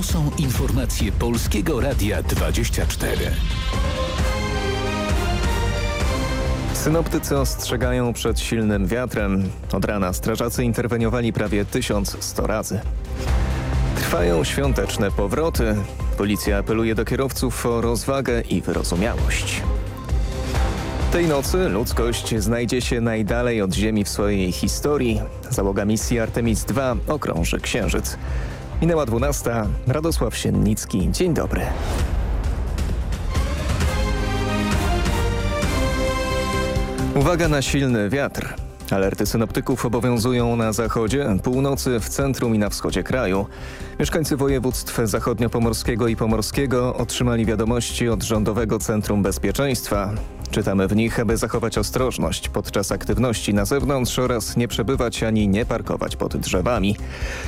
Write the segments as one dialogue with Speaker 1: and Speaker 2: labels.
Speaker 1: To są informacje Polskiego Radia 24.
Speaker 2: Synoptycy ostrzegają przed silnym wiatrem. Od rana strażacy interweniowali prawie 1100 razy. Trwają świąteczne powroty. Policja apeluje do kierowców o rozwagę i wyrozumiałość. Tej nocy ludzkość znajdzie się najdalej od Ziemi w swojej historii. Załoga misji Artemis II okrąży Księżyc. Minęła 12. Radosław Siennicki. Dzień dobry. Uwaga na silny wiatr. Alerty synoptyków obowiązują na zachodzie, północy, w centrum i na wschodzie kraju. Mieszkańcy województw zachodniopomorskiego i pomorskiego otrzymali wiadomości od Rządowego Centrum Bezpieczeństwa. Czytamy w nich, aby zachować ostrożność podczas aktywności na zewnątrz oraz nie przebywać ani nie parkować pod drzewami.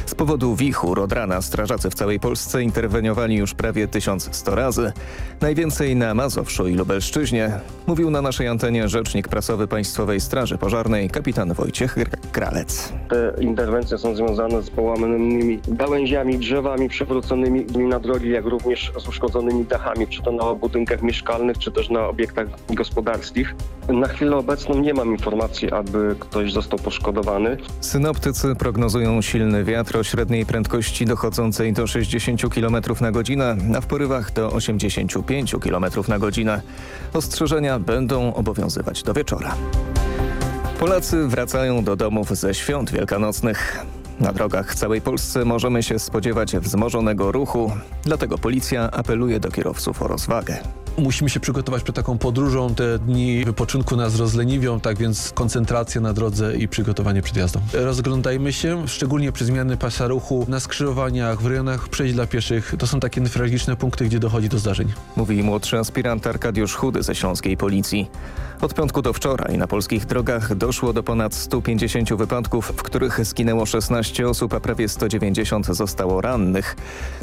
Speaker 2: Z powodu wichur od rana strażacy w całej Polsce interweniowali już prawie 1100 razy. Najwięcej na Mazowszu i Lubelszczyźnie, mówił na naszej antenie rzecznik prasowy Państwowej Straży Pożarnej kapitan Wojciech Kralec.
Speaker 3: Te interwencje są związane z połamanymi gałęziami, drzewami przewróconymi na drogi, jak również z uszkodzonymi dachami, czy to na budynkach mieszkalnych, czy też na obiektach gospodarczych gospodarskich. Na chwilę obecną nie mam informacji, aby ktoś został poszkodowany.
Speaker 2: Synoptycy prognozują silny wiatr o średniej prędkości dochodzącej do 60 km na godzinę, a w porywach do 85 km na godzinę. Ostrzeżenia będą obowiązywać do wieczora. Polacy wracają do domów ze świąt wielkanocnych. Na drogach całej Polsce możemy się spodziewać wzmożonego ruchu, dlatego policja apeluje do kierowców o rozwagę.
Speaker 4: Musimy się przygotować przed taką podróżą. Te dni wypoczynku nas rozleniwią, tak więc koncentracja na drodze i przygotowanie przed jazdą. Rozglądajmy się, szczególnie przy zmiany pasa ruchu na skrzyżowaniach, w rejonach przejść dla pieszych. To są takie newralgiczne punkty, gdzie dochodzi do zdarzeń.
Speaker 2: Mówi młodszy aspirant Arkadiusz Chudy ze Śląskiej Policji. Od piątku do wczoraj na polskich drogach doszło do ponad 150 wypadków, w których zginęło 16 osób, a prawie 190 zostało rannych.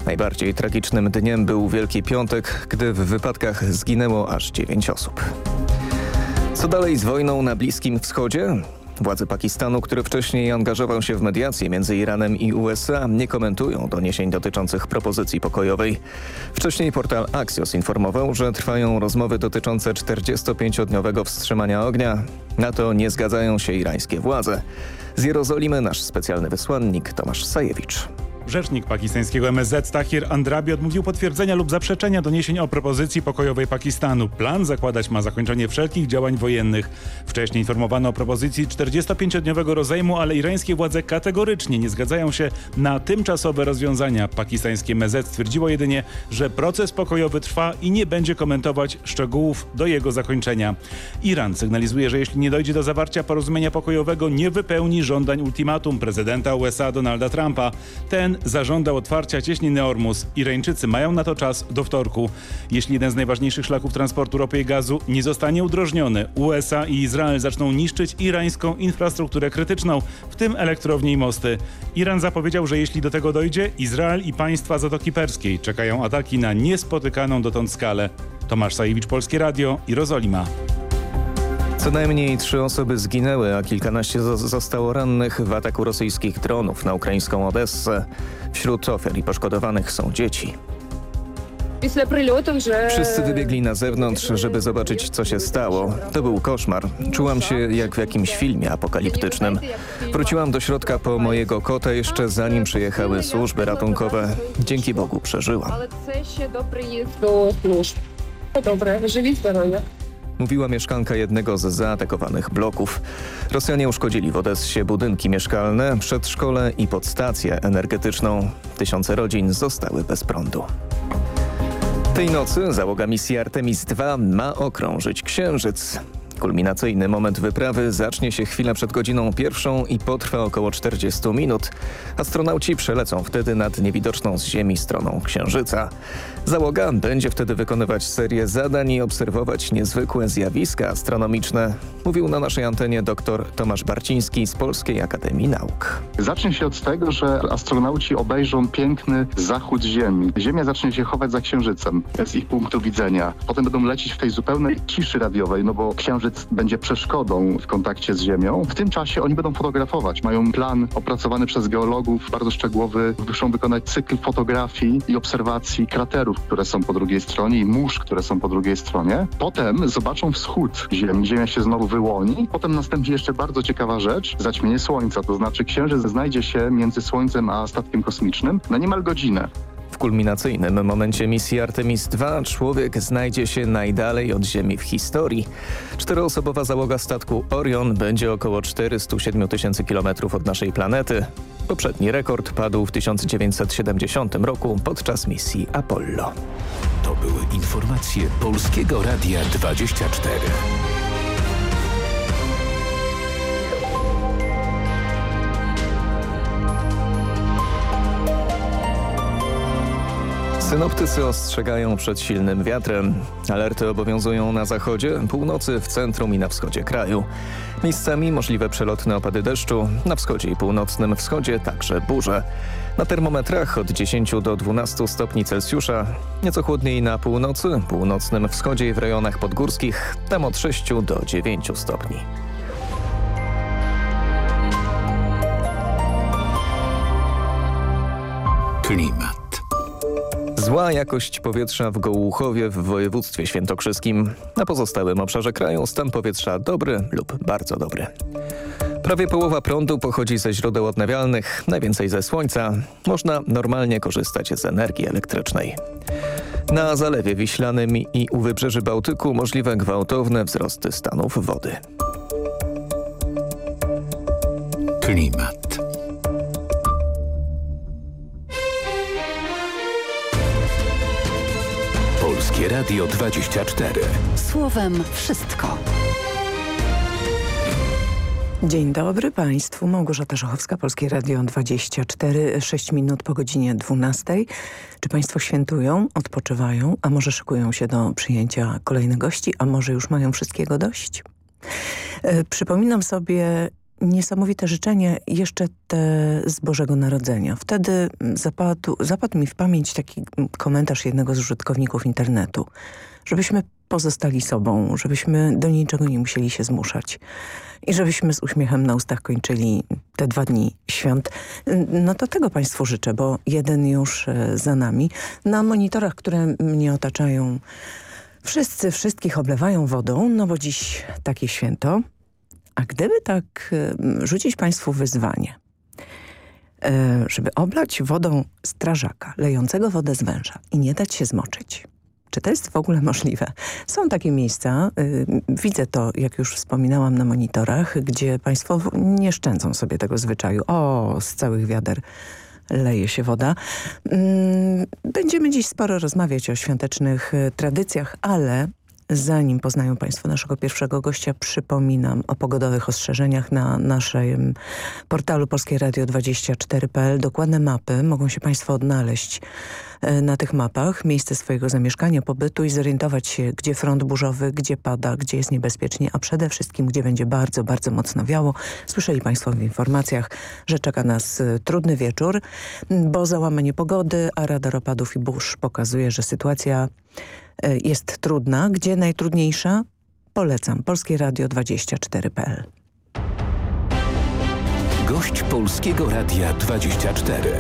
Speaker 2: Najbardziej tragicznym dniem był Wielki Piątek, gdy w wypadkach zginęło aż 9 osób. Co dalej z wojną na Bliskim Wschodzie? Władze Pakistanu, który wcześniej angażował się w mediację między Iranem i USA, nie komentują doniesień dotyczących propozycji pokojowej. Wcześniej portal Axios informował, że trwają rozmowy dotyczące 45-dniowego wstrzymania ognia. Na to nie zgadzają się irańskie władze. Z Jerozolimy nasz specjalny wysłannik Tomasz Sajewicz.
Speaker 5: Rzecznik pakistańskiego MSZ Tahir Andrabi odmówił potwierdzenia lub zaprzeczenia doniesień o propozycji pokojowej Pakistanu. Plan zakładać ma zakończenie wszelkich działań wojennych. Wcześniej informowano o propozycji 45-dniowego rozejmu, ale irańskie władze kategorycznie nie zgadzają się na tymczasowe rozwiązania. Pakistańskie MSZ stwierdziło jedynie, że proces pokojowy trwa i nie będzie komentować szczegółów do jego zakończenia. Iran sygnalizuje, że jeśli nie dojdzie do zawarcia porozumienia pokojowego, nie wypełni żądań ultimatum prezydenta USA Donalda Trumpa. Ten zażądał otwarcia cieśniny Ormus. Irańczycy mają na to czas do wtorku. Jeśli jeden z najważniejszych szlaków transportu ropy i gazu nie zostanie udrożniony, USA i Izrael zaczną niszczyć irańską infrastrukturę krytyczną, w tym elektrownie i mosty. Iran zapowiedział, że jeśli do tego dojdzie, Izrael i państwa Zatoki Perskiej czekają ataki na niespotykaną dotąd skalę. Tomasz Sajewicz, Polskie Radio, Jerozolima.
Speaker 2: Co najmniej trzy osoby zginęły, a kilkanaście zostało rannych w ataku rosyjskich dronów na ukraińską Odessę. Wśród ofiar i poszkodowanych są dzieci. Wszyscy wybiegli na zewnątrz, żeby zobaczyć, co się stało. To był koszmar. Czułam się jak w jakimś filmie apokaliptycznym. Wróciłam do środka po mojego kota jeszcze zanim przyjechały służby ratunkowe. Dzięki Bogu przeżyłam.
Speaker 6: Ale to jeszcze do przyjazdu służb. Dobre, żywi zdrowie.
Speaker 2: Mówiła mieszkanka jednego z zaatakowanych bloków. Rosjanie uszkodzili w Odessie budynki mieszkalne, przedszkole i podstację energetyczną. Tysiące rodzin zostały bez prądu. Tej nocy załoga misji Artemis II ma okrążyć Księżyc. Kulminacyjny moment wyprawy zacznie się chwilę przed godziną pierwszą i potrwa około 40 minut. Astronauci przelecą wtedy nad niewidoczną z Ziemi stroną Księżyca. Załoga będzie wtedy wykonywać serię zadań i obserwować niezwykłe zjawiska astronomiczne, mówił na naszej antenie dr Tomasz Barciński z Polskiej Akademii Nauk.
Speaker 7: Zacznie się od tego, że astronauci obejrzą piękny zachód Ziemi. Ziemia zacznie się chować za Księżycem z ich punktu widzenia. Potem będą lecieć w tej zupełnej ciszy radiowej, no bo Księżyc będzie przeszkodą w kontakcie z Ziemią. W tym czasie oni będą fotografować. Mają plan opracowany przez geologów, bardzo szczegółowy. Muszą wykonać cykl fotografii i obserwacji kraterów, które są po drugiej stronie i mórz, które są po drugiej stronie. Potem zobaczą wschód Ziemi. Ziemia się znowu wyłoni. Potem następnie jeszcze bardzo ciekawa rzecz, zaćmienie Słońca, to znaczy Księżyc znajdzie się między Słońcem a statkiem kosmicznym na niemal godzinę.
Speaker 2: Kulminacyjnym momencie misji Artemis II człowiek znajdzie się najdalej od Ziemi w historii. Czteroosobowa załoga statku Orion będzie około 407 tysięcy kilometrów od naszej planety. Poprzedni rekord padł w 1970 roku podczas misji Apollo.
Speaker 1: To były informacje Polskiego Radia 24.
Speaker 2: Synoptycy ostrzegają przed silnym wiatrem. Alerty obowiązują na zachodzie, północy, w centrum i na wschodzie kraju. Miejscami możliwe przelotne opady deszczu, na wschodzie i północnym wschodzie także burze. Na termometrach od 10 do 12 stopni Celsjusza, nieco chłodniej na północy, północnym wschodzie i w rejonach podgórskich, tam od 6 do 9 stopni.
Speaker 1: Klimat.
Speaker 2: Zła jakość powietrza w Gołuchowie w województwie świętokrzyskim. Na pozostałym obszarze kraju stan powietrza dobry lub bardzo dobry. Prawie połowa prądu pochodzi ze źródeł odnawialnych, najwięcej ze słońca. Można normalnie korzystać z energii elektrycznej. Na Zalewie Wiślanym i u wybrzeży Bałtyku możliwe gwałtowne wzrosty stanów wody.
Speaker 1: Klimat. Polskie Radio 24.
Speaker 8: Słowem wszystko.
Speaker 9: Dzień dobry Państwu. Małgorzata Żochowska, Polskie Radio 24, 6 minut po godzinie 12. Czy Państwo świętują, odpoczywają, a może szykują się do przyjęcia kolejnych gości, a może już mają wszystkiego dość? E, przypominam sobie niesamowite życzenie jeszcze te z Bożego Narodzenia. Wtedy zapadł, zapadł mi w pamięć taki komentarz jednego z użytkowników internetu, żebyśmy pozostali sobą, żebyśmy do niczego nie musieli się zmuszać i żebyśmy z uśmiechem na ustach kończyli te dwa dni świąt. No to tego Państwu życzę, bo jeden już e, za nami. Na monitorach, które mnie otaczają, wszyscy wszystkich oblewają wodą, no bo dziś takie święto. A gdyby tak e, rzucić Państwu wyzwanie, e, żeby oblać wodą strażaka, lejącego wodę z węża i nie dać się zmoczyć, czy to jest w ogóle możliwe? Są takie miejsca, widzę to, jak już wspominałam na monitorach, gdzie państwo nie szczędzą sobie tego zwyczaju. O, z całych wiader leje się woda. Mm, będziemy dziś sporo rozmawiać o świątecznych y, tradycjach, ale Zanim poznają Państwo naszego pierwszego gościa, przypominam o pogodowych ostrzeżeniach na naszym portalu Polskie Radio 24.pl. Dokładne mapy mogą się Państwo odnaleźć e, na tych mapach, miejsce swojego zamieszkania, pobytu i zorientować się, gdzie front burzowy, gdzie pada, gdzie jest niebezpiecznie, a przede wszystkim, gdzie będzie bardzo, bardzo mocno wiało. Słyszeli Państwo w informacjach, że czeka nas e, trudny wieczór, bo załamanie pogody, a radar opadów i burz pokazuje, że sytuacja jest trudna. Gdzie najtrudniejsza? Polecam. Polskie Radio 24.pl
Speaker 1: Gość Polskiego Radia 24.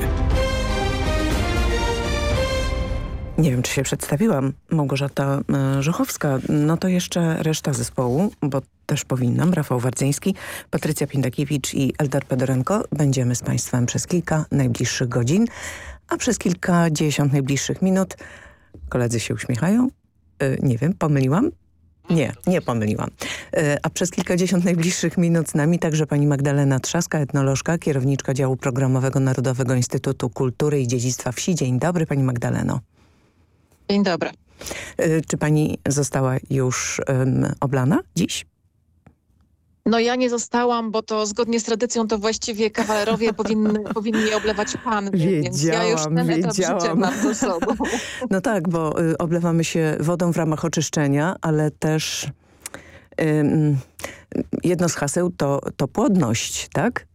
Speaker 9: Nie wiem, czy się przedstawiłam. Małgorzata e, Żochowska. No to jeszcze reszta zespołu, bo też powinnam. Rafał Wardzyński, Patrycja Pindakiewicz i Eldar Pedorenko. Będziemy z Państwem przez kilka najbliższych godzin, a przez kilkadziesiąt najbliższych minut Koledzy się uśmiechają. Yy, nie wiem, pomyliłam? Nie, nie pomyliłam. Yy, a przez kilkadziesiąt najbliższych minut z nami także pani Magdalena Trzaska, etnolożka, kierowniczka działu programowego Narodowego Instytutu Kultury i Dziedzictwa Wsi. Dzień dobry pani Magdaleno.
Speaker 10: Dzień dobry.
Speaker 9: Yy, czy pani została już oblana dziś?
Speaker 10: No ja nie zostałam, bo to zgodnie z tradycją to właściwie kawalerowie powinny, powinni oblewać pan, więc ja już ten etap życia mam do sobą.
Speaker 9: No tak, bo y, oblewamy się wodą w ramach oczyszczenia, ale też y, jedno z haseł to, to płodność, tak?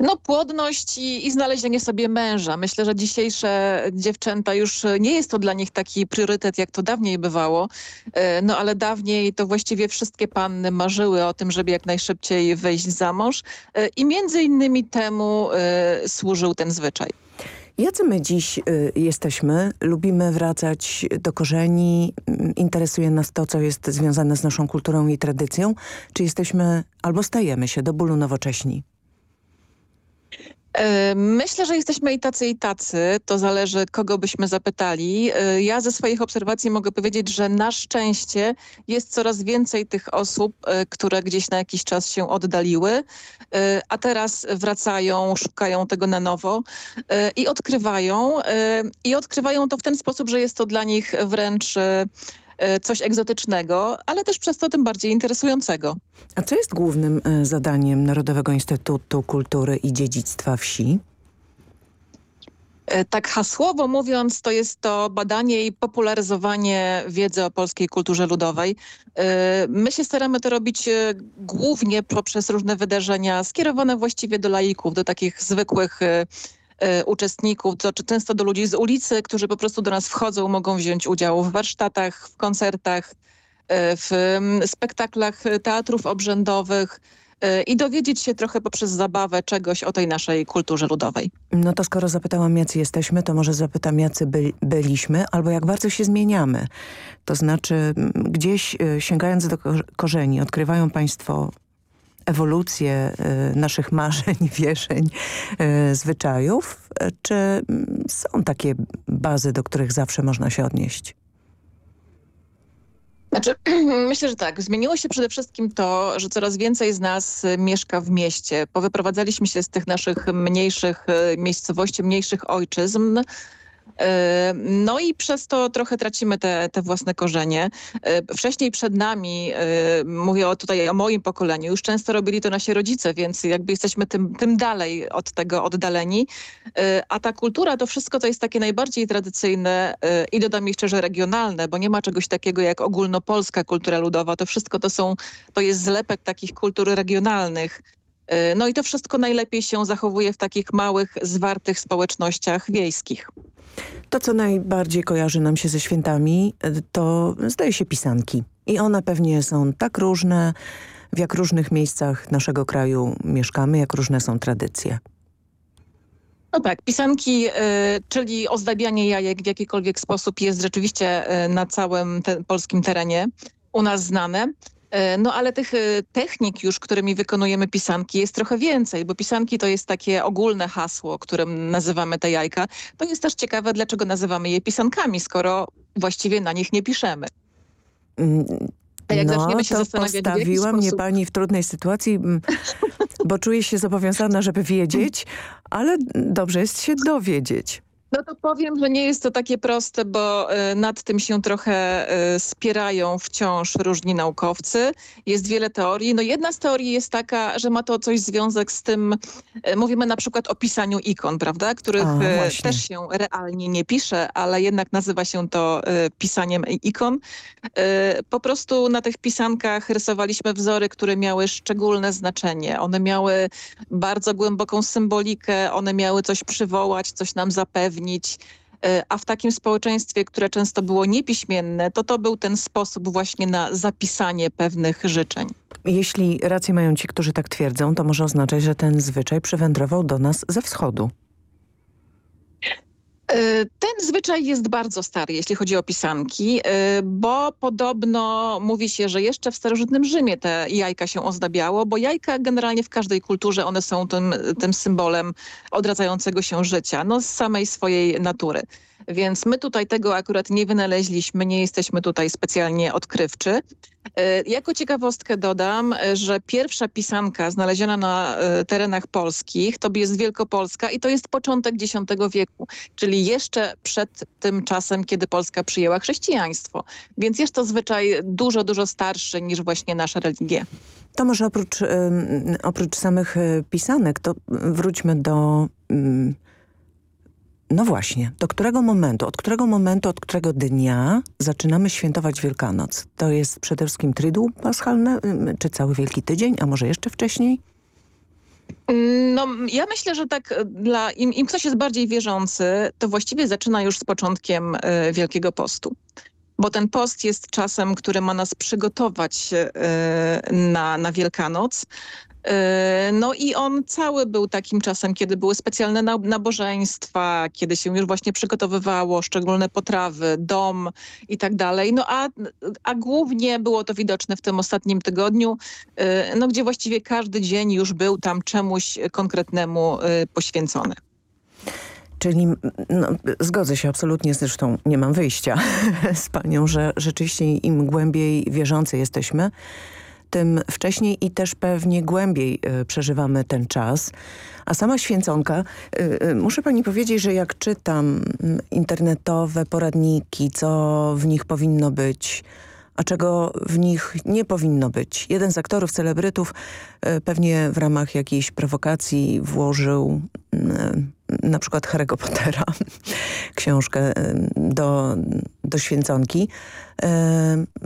Speaker 10: No płodność i, i, znalezienie sobie męża. Myślę, że dzisiejsze dziewczęta już nie jest to dla nich taki priorytet, jak to dawniej bywało. E, no ale dawniej to właściwie wszystkie panny marzyły o tym, żeby jak najszybciej wyjść za mąż e, i między innymi temu e, służył ten zwyczaj.
Speaker 9: Jacy my dziś jesteśmy? Lubimy wracać do korzeni? Mm, interesuje nas to, co jest związane z naszą kulturą i tradycją? Czy jesteśmy albo stajemy się do bólu nowocześni?
Speaker 10: E, myślę, że jesteśmy i tacy, i tacy. To zależy, kogo byśmy zapytali. E, ja ze swoich obserwacji mogę powiedzieć, że na szczęście jest coraz więcej tych osób, e, które gdzieś na jakiś czas się oddaliły, a teraz wracają, szukają tego na nowo i odkrywają. I odkrywają to w ten sposób, że jest to dla nich wręcz E, coś egzotycznego, ale też przez to tym bardziej interesującego.
Speaker 9: A co jest głównym e, zadaniem Narodowego Instytutu Kultury i Dziedzictwa Wsi?
Speaker 10: E, tak hasłowo mówiąc, to jest to badanie i popularyzowanie wiedzy o polskiej kulturze ludowej. My się staramy to robić głównie poprzez różne wydarzenia skierowane właściwie do laików, do takich zwykłych E, uczestników, to często do ludzi z ulicy, którzy po prostu do nas wchodzą, mogą wziąć udział w warsztatach, w koncertach, e, w spektaklach teatrów obrzędowych, e, i dowiedzieć się trochę poprzez zabawę czegoś o tej naszej kulturze ludowej.
Speaker 9: No to skoro zapytałam, jacy jesteśmy, to może zapytam, jacy by, byliśmy, albo jak bardzo się zmieniamy. To znaczy, gdzieś sięgając do korzeni, odkrywają Państwo ewolucję y, naszych marzeń, wierzeń, y, zwyczajów? Czy mm, są takie bazy, do których zawsze można się odnieść?
Speaker 10: Znaczy, myślę, że tak. Zmieniło się przede wszystkim to, że coraz więcej z nas mieszka w mieście. Powyprowadzaliśmy się z tych naszych mniejszych y, miejscowości, mniejszych ojczyzn no i przez to trochę tracimy te, te własne korzenie. E, wcześniej przed nami, e, mówię o, tutaj o moim pokoleniu, już często robili to nasi rodzice, więc jakby jesteśmy tym, tym dalej od tego oddaleni. A ta kultura to wszystko to jest takie najbardziej tradycyjne i dodam jeszcze, że regionalne, bo nie ma czegoś takiego jak ogólnopolska kultura ludowa. To wszystko to są, to jest zlepek takich kultur regionalnych. No i to wszystko najlepiej się zachowuje w takich małych, zwartych społecznościach wiejskich.
Speaker 9: To, co najbardziej kojarzy nam się ze świętami, to zdaje się pisanki. I one pewnie są tak różne, w jak różnych miejscach naszego kraju mieszkamy, jak różne są tradycje.
Speaker 10: No tak, pisanki, y, czyli ozdabianie jajek w jakikolwiek sposób jest rzeczywiście na całym te, polskim terenie u nas znane. E, no ale tych e, technik już, którymi wykonujemy pisanki jest trochę więcej, bo pisanki to jest takie ogólne hasło, którym nazywamy te jajka. To jest też ciekawe, dlaczego nazywamy je pisankami, skoro właściwie na nich nie piszemy.
Speaker 9: Mm, A jak no, zaczniemy się to zastanawiać, postawiła mnie sposób... pani w trudnej sytuacji, mm, bo czuję się zobowiązana, żeby wiedzieć, ale dobrze jest się dowiedzieć.
Speaker 10: No to powiem, że nie jest to takie proste, bo e, nad tym się trochę e, spierają wciąż różni naukowcy. Jest wiele teorii. No jedna z teorii jest taka, że ma to coś związek z tym, e, mówimy na przykład o pisaniu ikon, prawda, których A, też się realnie nie pisze, ale jednak nazywa się to pisaniem ikon. Po prostu na tych pisankach rysowaliśmy wzory, które miały szczególne znaczenie. One miały bardzo głęboką symbolikę, one miały coś przywołać, coś nam zapewnić E, a w takim społeczeństwie, które często było niepiśmienne, to to był ten sposób właśnie na zapisanie pewnych życzeń.
Speaker 9: Jeśli rację mają ci, którzy tak twierdzą, to może oznaczać, że ten zwyczaj przywędrował do nas ze wschodu.
Speaker 10: E, ten zwyczaj jest bardzo stary, jeśli chodzi o pisanki, e, bo podobno mówi się, że jeszcze w starożytnym Rzymie te jajka się ozdabiało, bo jajka generalnie w każdej kulturze one są tym, tym symbolem odradzającego się życia, no z samej swojej natury. Więc my tutaj tego akurat nie wynaleźliśmy, nie jesteśmy tutaj specjalnie odkrywczy. E, jako ciekawostkę dodam, że pierwsza pisanka znaleziona na e, terenach polskich to jest Wielkopolska i to jest początek X wieku, czyli jeszcze przed tym czasem, kiedy Polska przyjęła chrześcijaństwo. Więc jest to zwyczaj dużo, dużo starszy niż właśnie nasza religia.
Speaker 9: To może oprócz, oprócz samych e, pisanek, to wróćmy do no właśnie, do którego momentu, od którego momentu, od którego dnia zaczynamy świętować Wielkanoc? To jest przede wszystkim Triduum Paschalne, czy cały Wielki Tydzień, a może jeszcze wcześniej?
Speaker 10: No, ja myślę, że tak dla im, im ktoś jest bardziej wierzący, to właściwie zaczyna już z początkiem y, Wielkiego Postu. Bo ten post jest czasem, który ma nas przygotować y, na, na Wielkanoc. E, no i on cały był takim czasem, kiedy były specjalne nabożeństwa, kiedy się już właśnie przygotowywało szczególne potrawy, dom i tak dalej. No a, a głównie było to widoczne w tym ostatnim tygodniu, e, no gdzie właściwie każdy dzień już był tam czemuś konkretnemu e, poświęcony.
Speaker 9: Czyli no, zgodzę się absolutnie, zresztą nie mam wyjścia z panią, że rzeczywiście im głębiej wierzący jesteśmy, tym wcześniej i też pewnie głębiej y, przeżywamy ten czas. A sama święconka, y, y, muszę pani powiedzieć, że jak czytam mm, internetowe poradniki, co w nich powinno być, a czego w nich nie powinno być. Jeden z aktorów, celebrytów pewnie w ramach jakiejś prowokacji włożył mm, na przykład Harry'ego Pottera, książkę do, do święconki.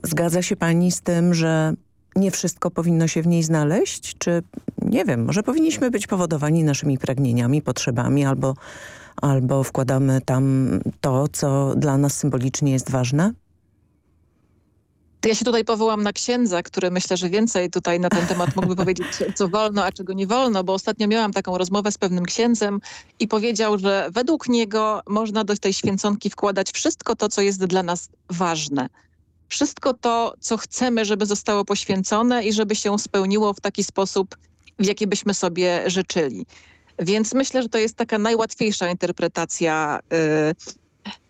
Speaker 9: Zgadza się pani z tym, że nie wszystko powinno się w niej znaleźć? Czy, nie wiem, może powinniśmy być powodowani naszymi pragnieniami, potrzebami albo, albo wkładamy tam to, co dla nas symbolicznie jest ważne?
Speaker 10: Ja się tutaj powołam na księdza, który myślę, że więcej tutaj na ten temat mógłby powiedzieć, co wolno, a czego nie wolno, bo ostatnio miałam taką rozmowę z pewnym księdzem i powiedział, że według niego można do tej święconki wkładać wszystko to, co jest dla nas ważne wszystko to, co chcemy, żeby zostało poświęcone i żeby się spełniło w taki sposób, w jaki byśmy sobie życzyli. Więc myślę, że to jest taka najłatwiejsza interpretacja. Y,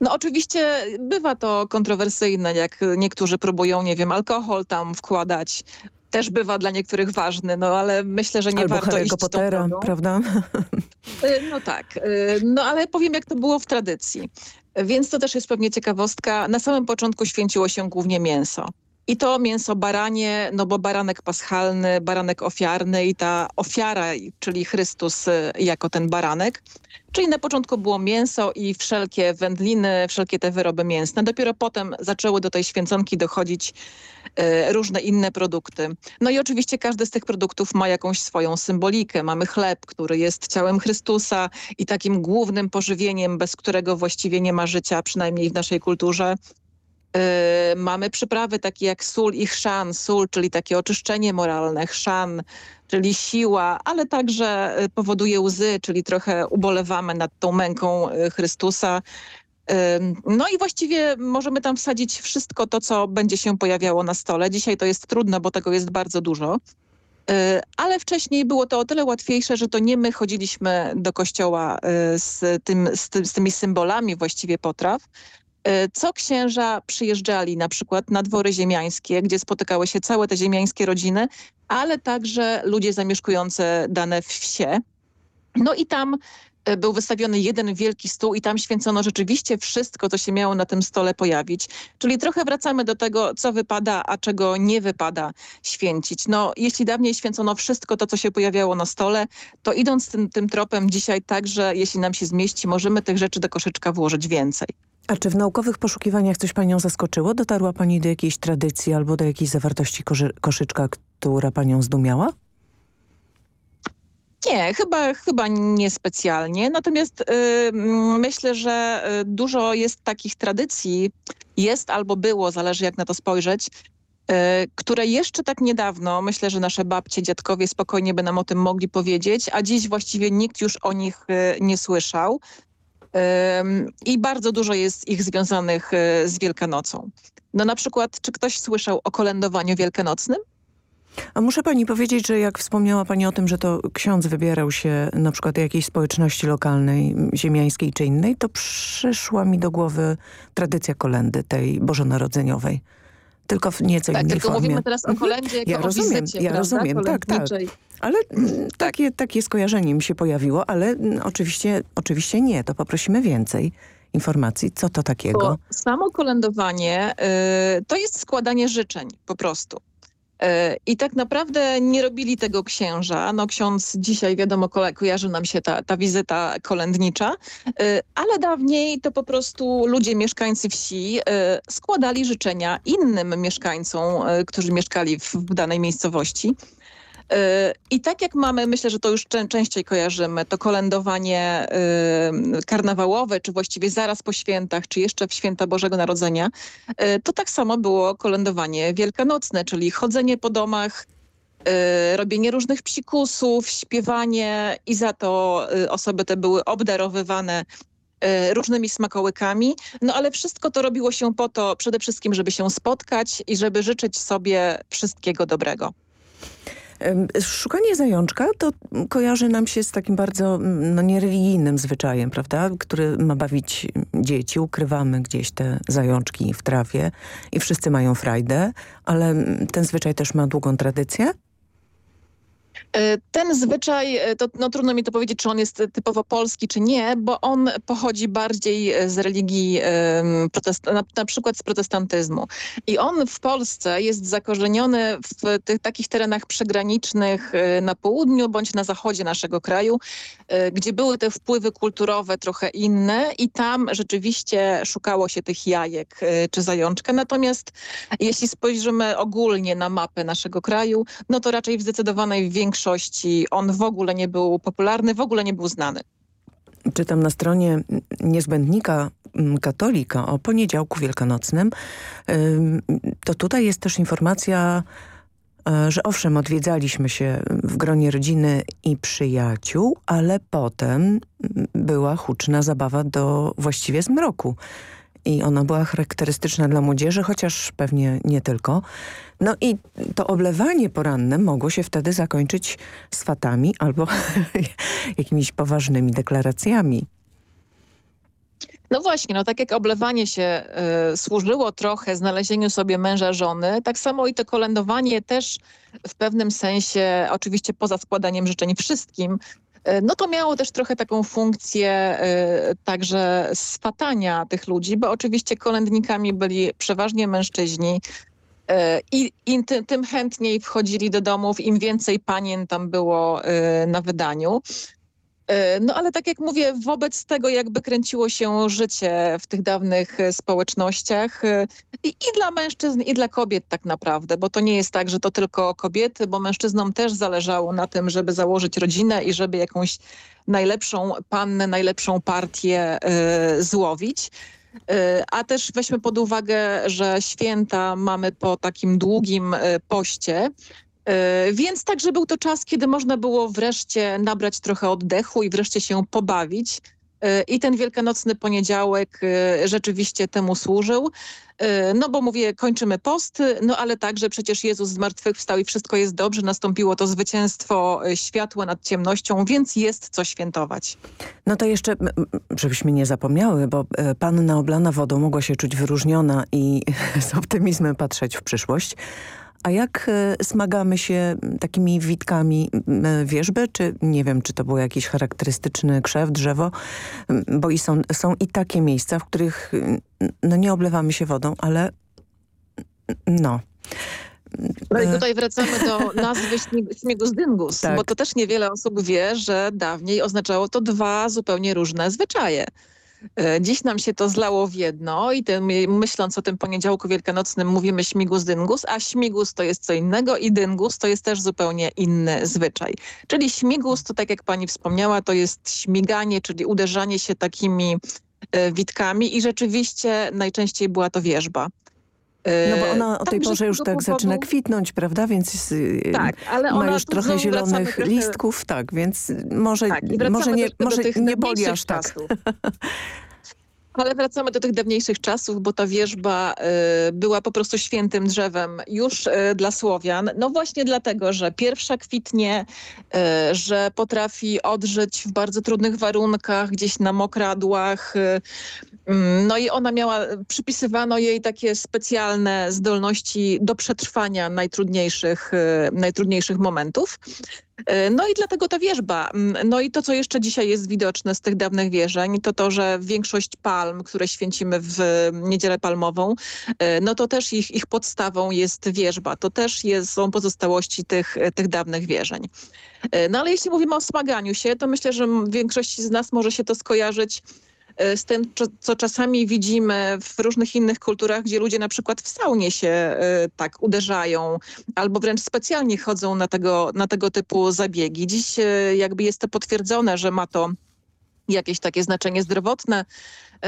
Speaker 10: no oczywiście bywa to kontrowersyjne, jak niektórzy próbują, nie wiem, alkohol tam wkładać. Też bywa dla niektórych ważny, no ale myślę, że nie
Speaker 9: Albo
Speaker 10: warto
Speaker 9: Harry'ego
Speaker 10: iść
Speaker 9: Pottera, prawda?
Speaker 10: Y, no tak, y, no ale powiem jak to było w tradycji. Więc to też jest pewnie ciekawostka. Na samym początku święciło się głównie mięso. I to mięso baranie, no bo baranek paschalny, baranek ofiarny i ta ofiara, czyli Chrystus y, jako ten baranek. Czyli na początku było mięso i wszelkie wędliny, wszelkie te wyroby mięsne. Dopiero potem zaczęły do tej święconki dochodzić y, różne inne produkty. No i oczywiście każdy z tych produktów ma jakąś swoją symbolikę. Mamy chleb, który jest ciałem Chrystusa i takim głównym pożywieniem, bez którego właściwie nie ma życia, przynajmniej w naszej kulturze. Y, mamy przyprawy takie jak sól i chrzan. Sól, czyli takie oczyszczenie moralne, chrzan, czyli siła, ale także y, powoduje łzy, czyli trochę ubolewamy nad tą męką y, Chrystusa. No i właściwie możemy tam wsadzić wszystko to, co będzie się pojawiało na stole. Dzisiaj to jest trudno, bo tego jest bardzo dużo. Ale wcześniej było to o tyle łatwiejsze, że to nie my chodziliśmy do kościoła z, tym, z, ty, z tymi symbolami właściwie potraw, co księża przyjeżdżali na przykład na dwory ziemiańskie, gdzie spotykały się całe te ziemiańskie rodziny, ale także ludzie zamieszkujący dane wsie. No i tam e, był wystawiony jeden wielki stół i tam święcono rzeczywiście wszystko, co się miało na tym stole pojawić. Czyli trochę wracamy do tego, co wypada, a czego nie wypada święcić. No, jeśli dawniej święcono wszystko to, co się pojawiało na stole, to idąc tym, tym tropem dzisiaj także, jeśli nam się zmieści, możemy tych rzeczy do koszyczka włożyć więcej.
Speaker 9: A czy w naukowych poszukiwaniach coś panią zaskoczyło? Dotarła pani do jakiejś tradycji albo do jakiejś zawartości koszyczka, która panią zdumiała?
Speaker 10: Nie, chyba, chyba niespecjalnie. Natomiast y, myślę, że y, dużo jest takich tradycji, jest albo było, zależy jak na to spojrzeć, y, które jeszcze tak niedawno, myślę, że nasze babcie, dziadkowie spokojnie by nam o tym mogli powiedzieć, a dziś właściwie nikt już o nich nie słyszał. I bardzo dużo jest ich związanych e, z Wielkanocą. No na przykład, czy ktoś słyszał o kolędowaniu wielkanocnym?
Speaker 9: A muszę pani powiedzieć, że jak wspomniała pani o tym, że to ksiądz wybierał się na przykład jakiejś społeczności lokalnej, ziemiańskiej czy innej, to przyszła mi do głowy tradycja kolendy tej bożonarodzeniowej. Tylko w nieco
Speaker 10: tak,
Speaker 9: innej
Speaker 10: tylko
Speaker 9: formie.
Speaker 10: mówimy teraz o mhm. kolendzie jako
Speaker 9: ja rozumiem,
Speaker 10: wizycie,
Speaker 9: Ja rozumiem, tak, tak. Ale mm, takie, takie skojarzenie mi się pojawiło, ale mm, oczywiście, oczywiście nie, to poprosimy więcej informacji. Co to takiego? Bo
Speaker 10: samo kolędowanie y, to jest składanie życzeń po prostu. I tak naprawdę nie robili tego księża. No ksiądz dzisiaj wiadomo ko kojarzy nam się ta, ta wizyta kolędnicza, y, ale dawniej to po prostu ludzie, mieszkańcy wsi y, składali życzenia innym mieszkańcom, y, którzy mieszkali w danej miejscowości. I tak jak mamy, myślę, że to już częściej kojarzymy, to kolędowanie karnawałowe, czy właściwie zaraz po świętach, czy jeszcze w święta Bożego Narodzenia, to tak samo było kolędowanie wielkanocne, czyli chodzenie po domach, robienie różnych psikusów, śpiewanie i za to osoby te były obdarowywane różnymi smakołykami, no ale wszystko to robiło się po to przede wszystkim, żeby się spotkać i żeby życzyć sobie wszystkiego dobrego.
Speaker 9: Szukanie zajączka to kojarzy nam się z takim bardzo no, niereligijnym zwyczajem, prawda? Który ma bawić dzieci. Ukrywamy gdzieś te zajączki w trawie i wszyscy mają frajdę, ale ten zwyczaj też ma długą tradycję?
Speaker 10: E, ten zwyczaj, e, to no, trudno mi to powiedzieć, czy on jest typowo polski, czy nie, bo on pochodzi bardziej e, z religii, na, na, przykład z protestantyzmu. I on w Polsce jest zakorzeniony w tych takich terenach przygranicznych na południu bądź na zachodzie naszego kraju, gdzie były te wpływy kulturowe trochę inne i tam rzeczywiście szukało się tych jajek czy zajączka. Natomiast jeśli spojrzymy ogólnie na mapę naszego kraju, no to raczej w zdecydowanej większości większości on w ogóle nie był popularny, w ogóle nie był znany.
Speaker 9: Czytam na stronie niezbędnika mm, katolika o poniedziałku wielkanocnym. To tutaj jest też informacja, e, że owszem, odwiedzaliśmy się w gronie rodziny i przyjaciół, ale potem była huczna zabawa do właściwie zmroku i ona była charakterystyczna dla młodzieży, chociaż pewnie nie tylko. No i to oblewanie poranne mogło się wtedy zakończyć swatami albo jakimiś poważnymi deklaracjami.
Speaker 10: No właśnie, no tak jak oblewanie się y, służyło trochę znalezieniu sobie męża, żony, tak samo i to kolędowanie też w pewnym sensie, oczywiście poza składaniem życzeń wszystkim, E, no to miało też trochę taką funkcję e, także swatania tych ludzi, bo oczywiście kolędnikami byli przeważnie mężczyźni, i, i tym, tym, chętniej wchodzili do domów, im więcej panien tam było na wydaniu. E, no ale tak jak mówię, wobec tego jakby kręciło się życie w tych dawnych e, społecznościach e, i, i, dla mężczyzn i dla kobiet tak naprawdę, bo to nie jest tak, że to tylko kobiety, bo mężczyznom też zależało na tym, żeby założyć rodzinę i żeby jakąś najlepszą pannę, najlepszą partię złowić. A też weźmy pod uwagę, że święta mamy po takim długim poście, E, więc także był to czas, kiedy można było wreszcie nabrać trochę oddechu i wreszcie się pobawić. E, I ten wielkanocny poniedziałek e, rzeczywiście temu służył. No bo mówię, kończymy post, no ale także przecież Jezus zmartwychwstał i wszystko jest dobrze. Nastąpiło to zwycięstwo światła nad ciemnością, więc jest co świętować.
Speaker 9: No to jeszcze, żebyśmy nie zapomniały, bo panna oblana wodą mogła się czuć wyróżniona i z optymizmem patrzeć w przyszłość. A jak e, smagamy się takimi witkami wierzby, czy nie wiem, czy to był jakiś charakterystyczny krzew, drzewo, bo i są, są i takie miejsca, w których no nie oblewamy się wodą, ale no...
Speaker 10: No i e, tutaj wracamy do nazwy śmigus dyngus, tak. bo to też niewiele osób wie, że dawniej oznaczało to dwa zupełnie różne zwyczaje. E, dziś nam się to zlało w jedno i tym, myśląc o tym poniedziałku wielkanocnym mówimy śmigus dyngus, a śmigus to jest co innego i dyngus to jest też zupełnie inny zwyczaj. Czyli śmigus to tak jak pani wspomniała, to jest śmiganie, czyli uderzanie się takimi e, witkami i rzeczywiście najczęściej była to wierzba.
Speaker 9: No bo ona o tej porze już tak powodu... zaczyna kwitnąć, prawda? Więc tak, ale ma już trochę zielonych trochę... listków, tak, więc może, tak, może nie, może nie boli aż tak.
Speaker 10: Ale wracamy do tych dawniejszych czasów, bo ta wierzba y, była po prostu świętym drzewem już y, dla Słowian. No właśnie dlatego, że pierwsza kwitnie, y, że potrafi odżyć w bardzo trudnych warunkach, gdzieś na mokradłach. Mm, no i ona miała, przypisywano jej takie specjalne zdolności do przetrwania najtrudniejszych, najtrudniejszych momentów. E, no i dlatego ta wierzba. Mm, no i to, co jeszcze dzisiaj jest widoczne z tych dawnych wierzeń, to to, że większość palm, które święcimy w Niedzielę Palmową, e, no to też ich, ich podstawą jest wierzba. To też jest, są pozostałości tych, tych dawnych wierzeń. No ale jeśli mówimy o smaganiu się, to myślę, że większość z nas może się to skojarzyć z tym, co czasami widzimy w różnych innych kulturach, gdzie ludzie na przykład w saunie się tak uderzają albo wręcz specjalnie chodzą na tego, na tego typu zabiegi. Dziś jakby jest to potwierdzone, że ma to jakieś takie znaczenie zdrowotne,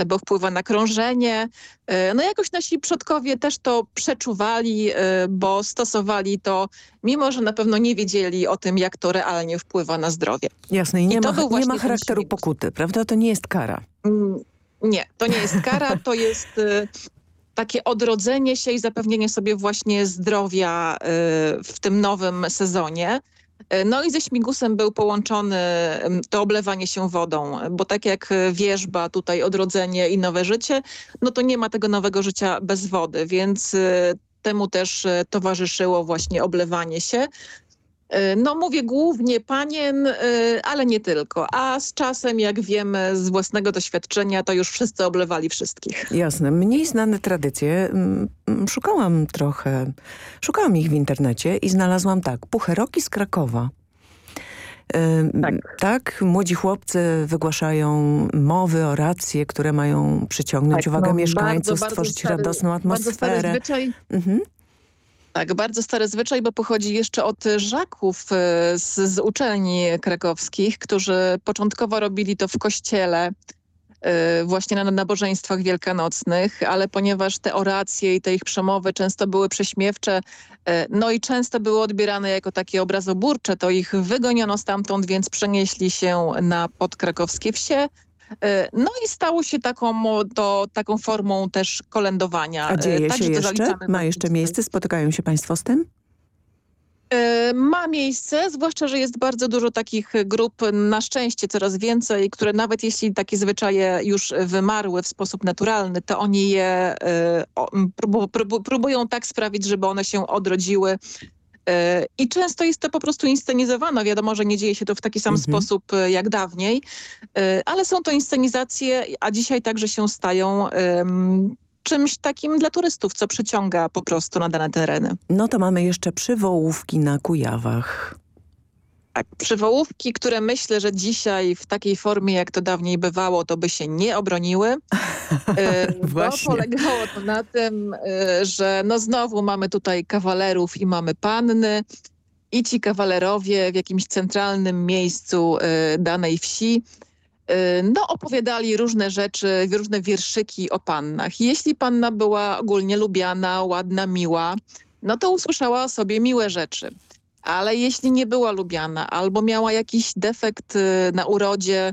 Speaker 10: bo wpływa na krążenie. E, no jakoś nasi przodkowie też to przeczuwali, e, bo stosowali to, mimo że na pewno nie wiedzieli o tym, jak to realnie wpływa na zdrowie.
Speaker 9: Jasne i nie, I ma, nie ma charakteru pokuty, prawda? To nie jest kara.
Speaker 10: Mm, nie, to nie jest kara, to jest takie odrodzenie się i zapewnienie sobie właśnie zdrowia w tym nowym sezonie. E, no i ze śmigusem był połączony to oblewanie się wodą, bo tak jak wierzba, tutaj odrodzenie i nowe życie, no to nie ma tego nowego życia bez wody, więc e, temu też e, towarzyszyło właśnie oblewanie się. E, no mówię głównie panien, e, ale nie tylko. A z czasem, jak wiemy z własnego doświadczenia, to już wszyscy oblewali wszystkich.
Speaker 9: Jasne. Mniej znane tradycje. Mm, mm, szukałam trochę, szukałam ich w internecie i znalazłam tak. Pucheroki z Krakowa. Tak. tak. młodzi chłopcy wygłaszają mowy, oracje, które mają przyciągnąć tak, uwagę no, mieszkańców, bardzo, stworzyć bardzo stary, radosną atmosferę. Bardzo stary
Speaker 10: zwyczaj. Mhm. Tak, bardzo stary zwyczaj, bo pochodzi jeszcze od Żaków e, z, z uczelni krakowskich, którzy początkowo robili to w kościele, e, właśnie na nabożeństwach wielkanocnych, ale ponieważ te oracje i te ich przemowy często były prześmiewcze, e, no i często były odbierane jako takie obrazoburcze, to ich wygoniono stamtąd, więc przenieśli się na podkrakowskie wsie, no i stało się taką, to, taką formą też kolędowania.
Speaker 9: A dzieje Także się jeszcze? Ma jeszcze miejsce? Spotykają się Państwo z tym?
Speaker 10: E, ma miejsce, zwłaszcza, że jest bardzo dużo takich grup, na szczęście coraz więcej, które nawet jeśli takie zwyczaje już wymarły w sposób naturalny, to oni je próbują tak sprawić, żeby one się odrodziły E, I często jest to po prostu inscenizowane. Wiadomo, że nie dzieje się to w taki sam mhm. sposób e, jak dawniej, e, ale są to inscenizacje, a dzisiaj także się stają czymś takim dla turystów, co przyciąga po prostu na dane tereny.
Speaker 9: No to mamy jeszcze przywołówki na Kujawach.
Speaker 10: Tak, przywołówki, które myślę, że dzisiaj w takiej formie, jak to dawniej bywało, to by się nie obroniły.
Speaker 9: Właśnie.
Speaker 10: Bo polegało to na tym, e, że no znowu mamy tutaj kawalerów i mamy panny i ci kawalerowie w jakimś centralnym miejscu e, danej wsi no, opowiadali różne rzeczy, różne wierszyki o pannach. jeśli panna była ogólnie lubiana, ładna, miła, no to usłyszała o sobie miłe rzeczy ale jeśli nie była lubiana albo miała jakiś defekt y, na urodzie,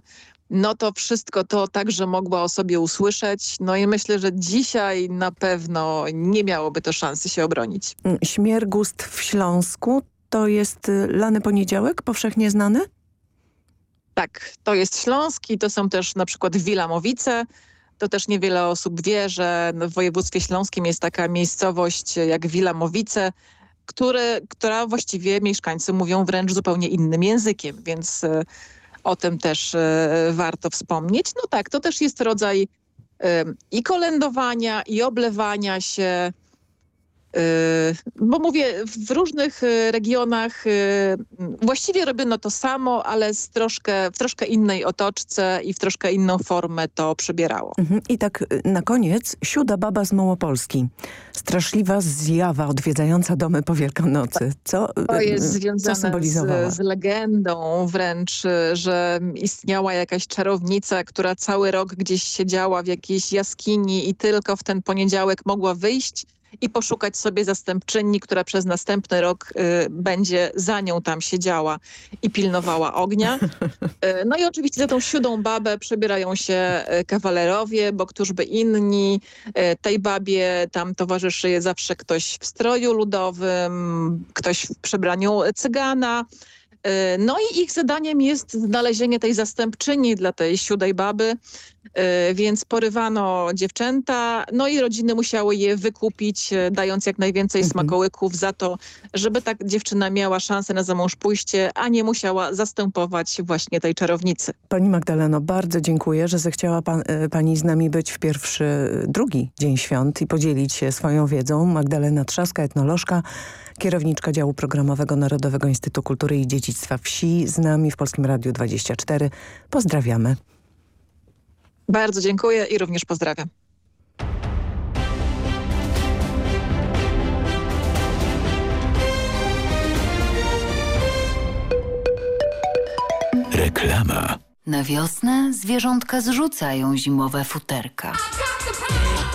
Speaker 10: no to wszystko to także mogła o sobie usłyszeć. No i myślę, że dzisiaj na pewno nie miałoby to szansy się obronić.
Speaker 9: Mm, Śmiergust w Śląsku to jest y, lany poniedziałek, powszechnie znany?
Speaker 10: Tak, to jest Śląski, to są też na przykład Wilamowice. To też niewiele osób wie, że w województwie śląskim jest taka miejscowość jak Wilamowice, która właściwie mieszkańcy mówią wręcz zupełnie innym językiem, więc e, o tym też e, warto wspomnieć. No tak, to też jest rodzaj e, i kolędowania, i oblewania się, bo mówię, w różnych y, regionach y, właściwie robiono to samo, ale z troszkę, w troszkę innej otoczce i w troszkę inną formę to przybierało.
Speaker 9: Mhm. I tak na koniec, sióda baba z Małopolski. Straszliwa zjawa odwiedzająca domy po Wielkanocy. Co
Speaker 10: To jest związane z, z legendą wręcz, że istniała jakaś czarownica, która cały rok gdzieś siedziała w jakiejś jaskini i tylko w ten poniedziałek mogła wyjść i poszukać sobie zastępczyni, która przez następny rok y, będzie za nią tam siedziała i pilnowała ognia. Y, no i oczywiście za tą siódą babę przebierają się y, kawalerowie, bo któżby inni. Y, tej babie tam towarzyszy zawsze ktoś w stroju ludowym, ktoś w przebraniu cygana. Y, no i ich zadaniem jest znalezienie tej zastępczyni dla tej siódej baby, E, więc porywano dziewczęta, no i rodziny musiały je wykupić, e, dając jak najwięcej mhm. smakołyków za to, żeby ta dziewczyna miała szansę na zamąż pójście, a nie musiała zastępować właśnie tej czarownicy.
Speaker 9: Pani Magdaleno, bardzo dziękuję, że zechciała pan, e, pani z nami być w pierwszy, drugi dzień świąt i podzielić się swoją wiedzą. Magdalena Trzaska, etnolożka, kierowniczka działu programowego Narodowego Instytutu Kultury i Dziedzictwa Wsi z nami w Polskim Radiu 24. Pozdrawiamy.
Speaker 10: Bardzo dziękuję i również pozdrawiam.
Speaker 1: Reklama.
Speaker 8: Na wiosnę zwierzątka zrzucają zimowe futerka.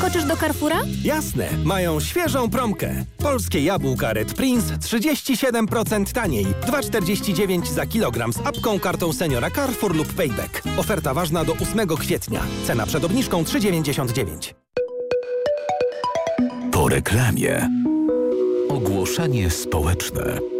Speaker 11: Skoczysz do Carrefoura?
Speaker 12: Jasne, mają świeżą promkę. Polskie jabłka Red Prince 37% taniej. 2,49 za kilogram z apką, kartą seniora Carrefour lub Payback. Oferta ważna do 8 kwietnia. Cena przed obniżką 3,99.
Speaker 1: Po reklamie. Ogłoszenie społeczne.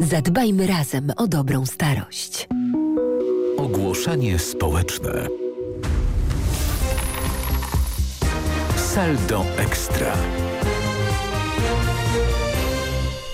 Speaker 13: Zadbajmy razem o dobrą starość.
Speaker 1: Ogłoszenie społeczne. Saldo Ekstra.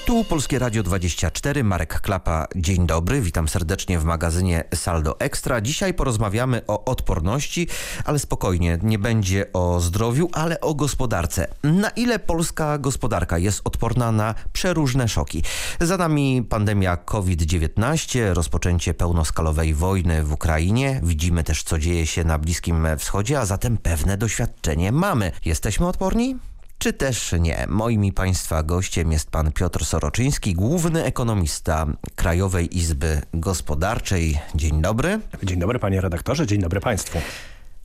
Speaker 14: Tu Polskie Radio 24, Marek Klapa, dzień dobry, witam serdecznie w magazynie Saldo Ekstra. Dzisiaj porozmawiamy o odporności, ale spokojnie, nie będzie o zdrowiu, ale o gospodarce. Na ile polska gospodarka jest odporna na przeróżne szoki? Za nami pandemia COVID-19, rozpoczęcie pełnoskalowej wojny w Ukrainie, widzimy też co dzieje się na Bliskim Wschodzie, a zatem pewne doświadczenie mamy. Jesteśmy odporni? Czy też nie. Moim i Państwa gościem jest pan Piotr Soroczyński, główny ekonomista Krajowej Izby Gospodarczej. Dzień dobry.
Speaker 15: Dzień dobry panie redaktorze, dzień dobry państwu.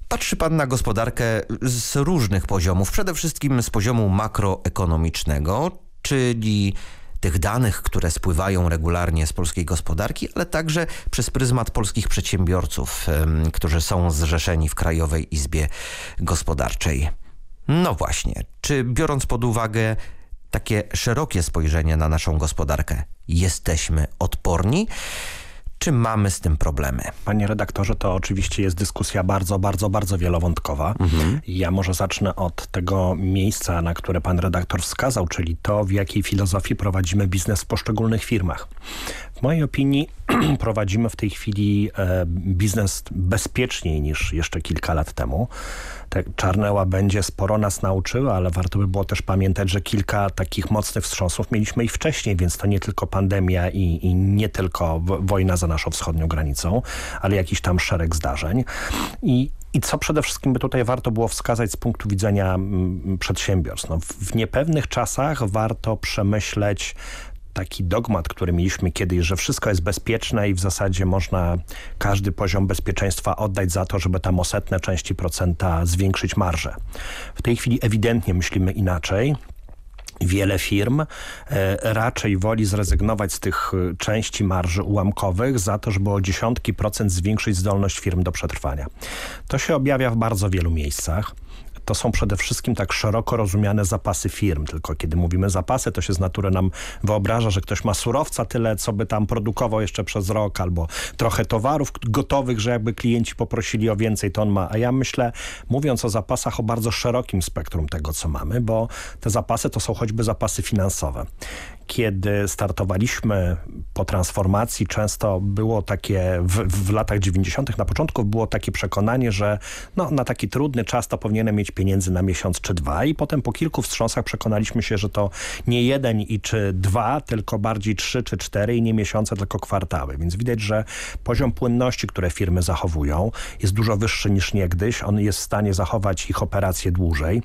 Speaker 14: Patrzy pan na gospodarkę z różnych poziomów, przede wszystkim z poziomu makroekonomicznego, czyli tych danych, które spływają regularnie z polskiej gospodarki, ale także przez pryzmat polskich przedsiębiorców, którzy są zrzeszeni w Krajowej Izbie Gospodarczej. No właśnie, czy biorąc pod uwagę takie szerokie spojrzenie na naszą gospodarkę, jesteśmy odporni? Czy mamy z tym problemy?
Speaker 15: Panie redaktorze, to oczywiście jest dyskusja bardzo, bardzo, bardzo wielowątkowa. Mhm. Ja może zacznę od tego miejsca, na które pan redaktor wskazał, czyli to, w jakiej filozofii prowadzimy biznes w poszczególnych firmach. W mojej opinii prowadzimy w tej chwili e, biznes bezpieczniej niż jeszcze kilka lat temu. Te czarne łabędzie sporo nas nauczyły, ale warto by było też pamiętać, że kilka takich mocnych wstrząsów mieliśmy i wcześniej, więc to nie tylko pandemia i, i nie tylko wojna za naszą wschodnią granicą, ale jakiś tam szereg zdarzeń. I, i co przede wszystkim by tutaj warto było wskazać z punktu widzenia mm, przedsiębiorstw? No, w niepewnych czasach warto przemyśleć taki dogmat, który mieliśmy kiedyś, że wszystko jest bezpieczne i w zasadzie można każdy poziom bezpieczeństwa oddać za to, żeby tam o setne części procenta zwiększyć marżę. W tej chwili ewidentnie myślimy inaczej wiele firm e, raczej woli zrezygnować z tych e, części marży ułamkowych za to, żeby o dziesiątki procent zwiększyć zdolność firm do przetrwania. To się objawia w bardzo wielu miejscach to są przede wszystkim tak szeroko rozumiane zapasy firm. Tylko kiedy mówimy zapasy, to się z natury nam wyobraża, że ktoś ma surowca tyle, co by tam produkował jeszcze przez rok, albo trochę towarów gotowych, że jakby klienci poprosili o więcej, to on ma. A ja myślę, mówiąc o zapasach, o bardzo szerokim spektrum tego, co mamy, bo te zapasy to są choćby zapasy finansowe kiedy startowaliśmy po transformacji, często było takie, w, w latach 90. na początku było takie przekonanie, że no, na taki trudny czas to powinienem mieć pieniędzy na miesiąc czy dwa i potem po kilku wstrząsach przekonaliśmy się, że to nie jeden i czy dwa, tylko bardziej trzy czy cztery i nie miesiące, tylko kwartały. Więc widać, że poziom płynności, które firmy zachowują jest dużo wyższy niż niegdyś. On jest w stanie zachować ich operacje dłużej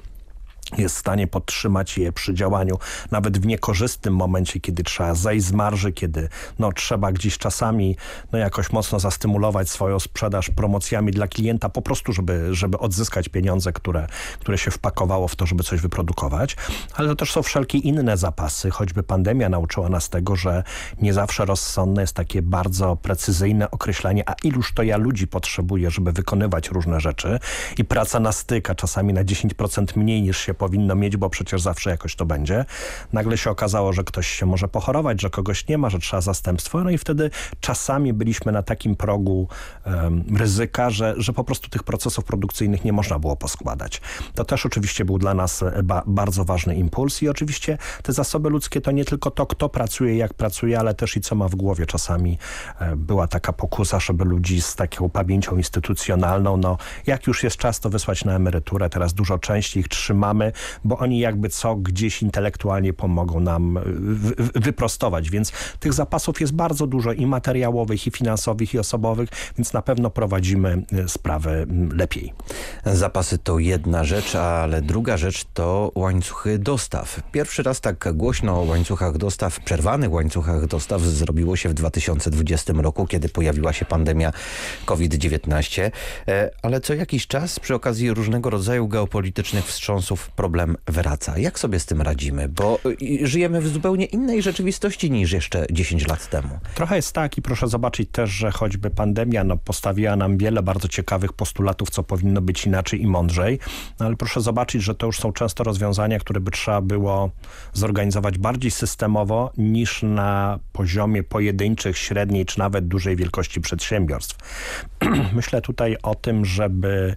Speaker 15: jest w stanie podtrzymać je przy działaniu nawet w niekorzystnym momencie, kiedy trzeba zejść z marży, kiedy no, trzeba gdzieś czasami no, jakoś mocno zastymulować swoją sprzedaż promocjami dla klienta, po prostu, żeby, żeby odzyskać pieniądze, które, które się wpakowało w to, żeby coś wyprodukować. Ale to też są wszelkie inne zapasy, choćby pandemia nauczyła nas tego, że nie zawsze rozsądne jest takie bardzo precyzyjne określenie, a iluż to ja ludzi potrzebuję, żeby wykonywać różne rzeczy i praca na styka czasami na 10% mniej niż się powinno mieć, bo przecież zawsze jakoś to będzie. Nagle się okazało, że ktoś się może pochorować, że kogoś nie ma, że trzeba zastępstwo. No i wtedy czasami byliśmy na takim progu um, ryzyka, że, że po prostu tych procesów produkcyjnych nie można było poskładać. To też oczywiście był dla nas e, ba bardzo ważny impuls i oczywiście te zasoby ludzkie to nie tylko to, kto pracuje, jak pracuje, ale też i co ma w głowie. Czasami e, była taka pokusa, żeby ludzi z taką pamięcią instytucjonalną, no jak już jest czas, to wysłać na emeryturę. Teraz dużo częściej ich trzymamy bo oni jakby co gdzieś intelektualnie pomogą nam e, wyprostować, więc tych zapasów jest bardzo dużo i materiałowych, i finansowych, i osobowych, więc na pewno prowadzimy e, sprawę lepiej.
Speaker 14: Zapasy to jedna rzecz, ale druga rzecz to łańcuchy dostaw. Pierwszy raz tak głośno o łańcuchach dostaw, przerwanych łańcuchach dostaw zrobiło się w 2020 roku, kiedy pojawiła się pandemia COVID-19, e, ale co jakiś czas przy okazji różnego rodzaju geopolitycznych wstrząsów problem wraca. Jak sobie z tym radzimy? Bo y, żyjemy w zupełnie innej rzeczywistości niż jeszcze 10 lat temu.
Speaker 15: Trochę jest tak i proszę zobaczyć też, że choćby pandemia no, postawiła nam wiele bardzo ciekawych postulatów, co powinno być inaczej i mądrzej, no, ale proszę zobaczyć, że to już są często rozwiązania, które by trzeba było zorganizować bardziej systemowo niż na poziomie pojedynczych, średniej czy nawet dużej wielkości przedsiębiorstw. Myślę tutaj o tym, żeby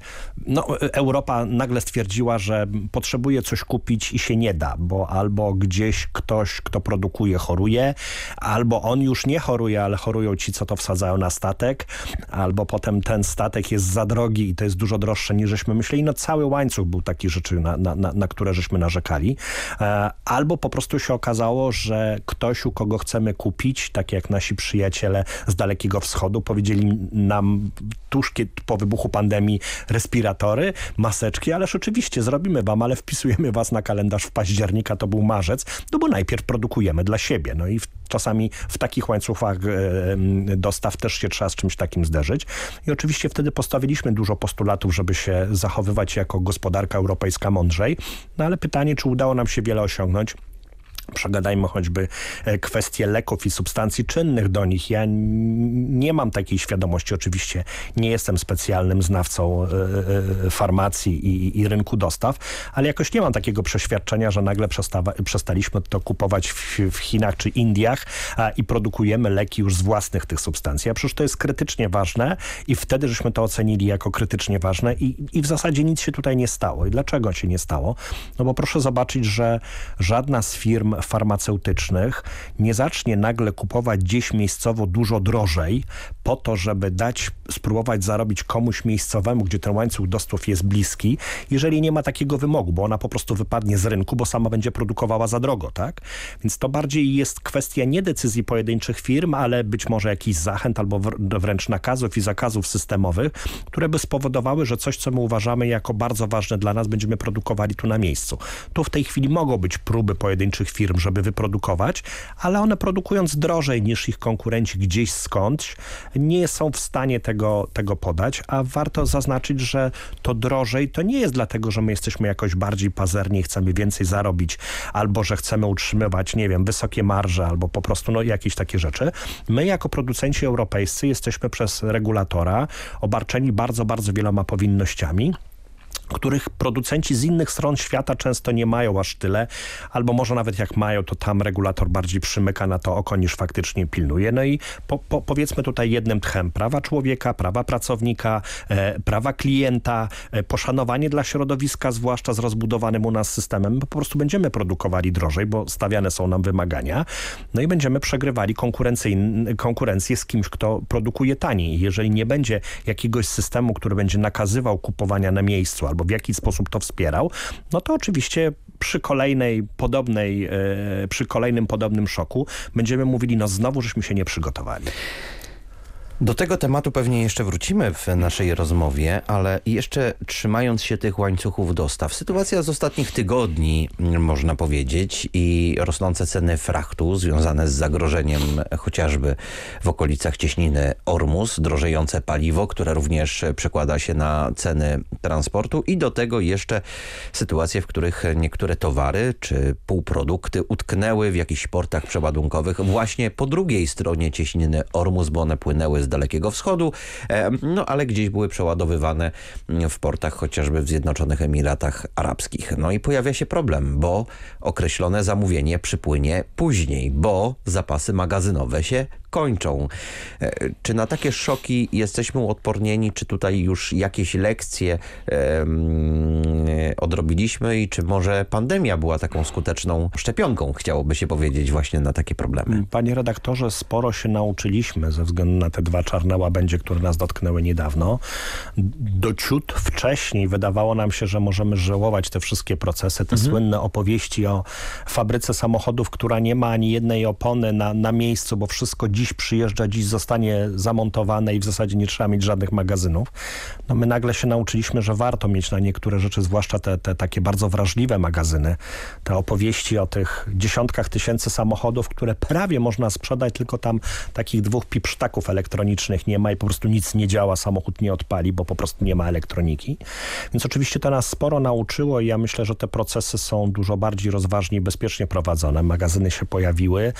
Speaker 15: no, Europa nagle stwierdziła, że potrzebuje coś kupić i się nie da, bo albo gdzieś ktoś, kto produkuje, choruje, albo on już nie choruje, ale chorują ci, co to wsadzają na statek, albo potem ten statek jest za drogi i to jest dużo droższe niż żeśmy myśleli. No cały łańcuch był taki rzeczy, na, na, na które żeśmy narzekali. E, albo po prostu się okazało, że ktoś, u kogo chcemy kupić, tak jak nasi przyjaciele z Dalekiego Wschodu, powiedzieli nam tuż po wybuchu pandemii respiratory, maseczki, ależ oczywiście zrobimy wam, ale wpisujemy was na kalendarz w października, to był marzec, no bo najpierw produkujemy dla siebie. No i w, czasami w takich łańcuchach e, dostaw też się trzeba z czymś takim zderzyć. I oczywiście wtedy postawiliśmy dużo postulatów, żeby się zachowywać jako gospodarka europejska mądrzej. No ale pytanie, czy udało nam się wiele osiągnąć? Przegadajmy choćby e, kwestie leków i substancji czynnych do nich. Ja nie mam takiej świadomości. Oczywiście nie jestem specjalnym znawcą e, e, farmacji i, i rynku dostaw, ale jakoś nie mam takiego przeświadczenia, że nagle przestaliśmy to kupować w, w, Chinach czy Indiach a, i produkujemy leki już z własnych tych substancji. A przecież to jest krytycznie ważne i wtedy żeśmy to ocenili jako krytycznie ważne i, i w zasadzie nic się tutaj nie stało. I dlaczego się nie stało? No bo proszę zobaczyć, że żadna z firm farmaceutycznych nie zacznie nagle kupować gdzieś miejscowo dużo drożej po to, żeby dać, spróbować zarobić komuś miejscowemu, gdzie ten łańcuch dostaw jest bliski, jeżeli nie ma takiego wymogu, bo ona po prostu wypadnie z rynku, bo sama będzie produkowała za drogo, tak? Więc to bardziej jest kwestia nie decyzji pojedynczych firm, ale być może jakichś zachęt albo wręcz nakazów i zakazów systemowych, które by spowodowały, że coś, co my uważamy jako bardzo ważne dla nas, będziemy produkowali tu na miejscu. Tu w tej chwili mogą być próby pojedynczych firm, firm, żeby wyprodukować, ale one produkując drożej niż ich konkurenci gdzieś skądś, nie są w stanie tego, tego podać, a warto zaznaczyć, że to drożej to nie jest dlatego, że my jesteśmy jakoś bardziej pazerni chcemy więcej zarobić, albo że chcemy utrzymywać, nie wiem, wysokie marże, albo po prostu no, jakieś takie rzeczy. My jako producenci europejscy jesteśmy przez regulatora obarczeni bardzo, bardzo wieloma powinnościami których producenci z innych stron świata często nie mają aż tyle, albo może nawet jak mają, to tam regulator bardziej przymyka na to oko niż faktycznie pilnuje. No i po, po, powiedzmy tutaj jednym tchem prawa człowieka, prawa pracownika, e, prawa klienta, e, poszanowanie dla środowiska, zwłaszcza z rozbudowanym u nas systemem, po prostu będziemy produkowali drożej, bo stawiane są nam wymagania, no i będziemy przegrywali konkurencję z kimś, kto produkuje taniej. Jeżeli nie będzie jakiegoś systemu, który będzie nakazywał kupowania na miejscu albo w jakiś sposób to wspierał, no to oczywiście przy kolejnej podobnej, e, przy kolejnym podobnym szoku będziemy mówili, no znowu żeśmy się nie przygotowali.
Speaker 14: Do tego tematu pewnie jeszcze wrócimy w naszej rozmowie, ale jeszcze trzymając się tych łańcuchów dostaw. Sytuacja z ostatnich tygodni, można powiedzieć, i rosnące ceny frachtu związane z zagrożeniem chociażby w okolicach cieśniny Ormus, drożejące paliwo, które również przekłada się na ceny transportu i do tego jeszcze sytuacje, w których niektóre towary czy półprodukty utknęły w jakichś portach przeładunkowych właśnie po drugiej stronie cieśniny Ormus, bo one płynęły z Dalekiego Wschodu, no ale gdzieś były przeładowywane w portach chociażby w Zjednoczonych Emiratach Arabskich. No i pojawia się problem, bo określone zamówienie przypłynie później, bo zapasy magazynowe się kończą. E, czy na takie szoki jesteśmy odpornieni, czy tutaj już jakieś lekcje odrobiliśmy i czy może pandemia była taką skuteczną szczepionką, chciałoby się powiedzieć, właśnie na takie problemy?
Speaker 15: Panie redaktorze, sporo się nauczyliśmy ze względu na te dwa czarne łabędzie, które nas dotknęły niedawno. Do ciut wcześniej wydawało nam się, że możemy żałować te wszystkie procesy, te mhm. słynne opowieści o fabryce samochodów, która nie ma ani jednej opony na, na miejscu, bo wszystko dziś przyjeżdża, dziś zostanie zamontowane i w zasadzie nie trzeba mieć żadnych magazynów. No my nagle się nauczyliśmy, że warto mieć na niektóre rzeczy, zwłaszcza te, te takie bardzo wrażliwe magazyny. Te opowieści o tych dziesiątkach tysięcy samochodów, które prawie można sprzedać, tylko tam takich dwóch pipsztaków elektronicznych nie ma i po prostu nic nie działa, samochód nie odpali, bo po prostu nie ma elektroniki. Więc oczywiście to nas sporo nauczyło i ja myślę, że te procesy są dużo bardziej rozważnie i bezpiecznie prowadzone. Magazyny się pojawiły,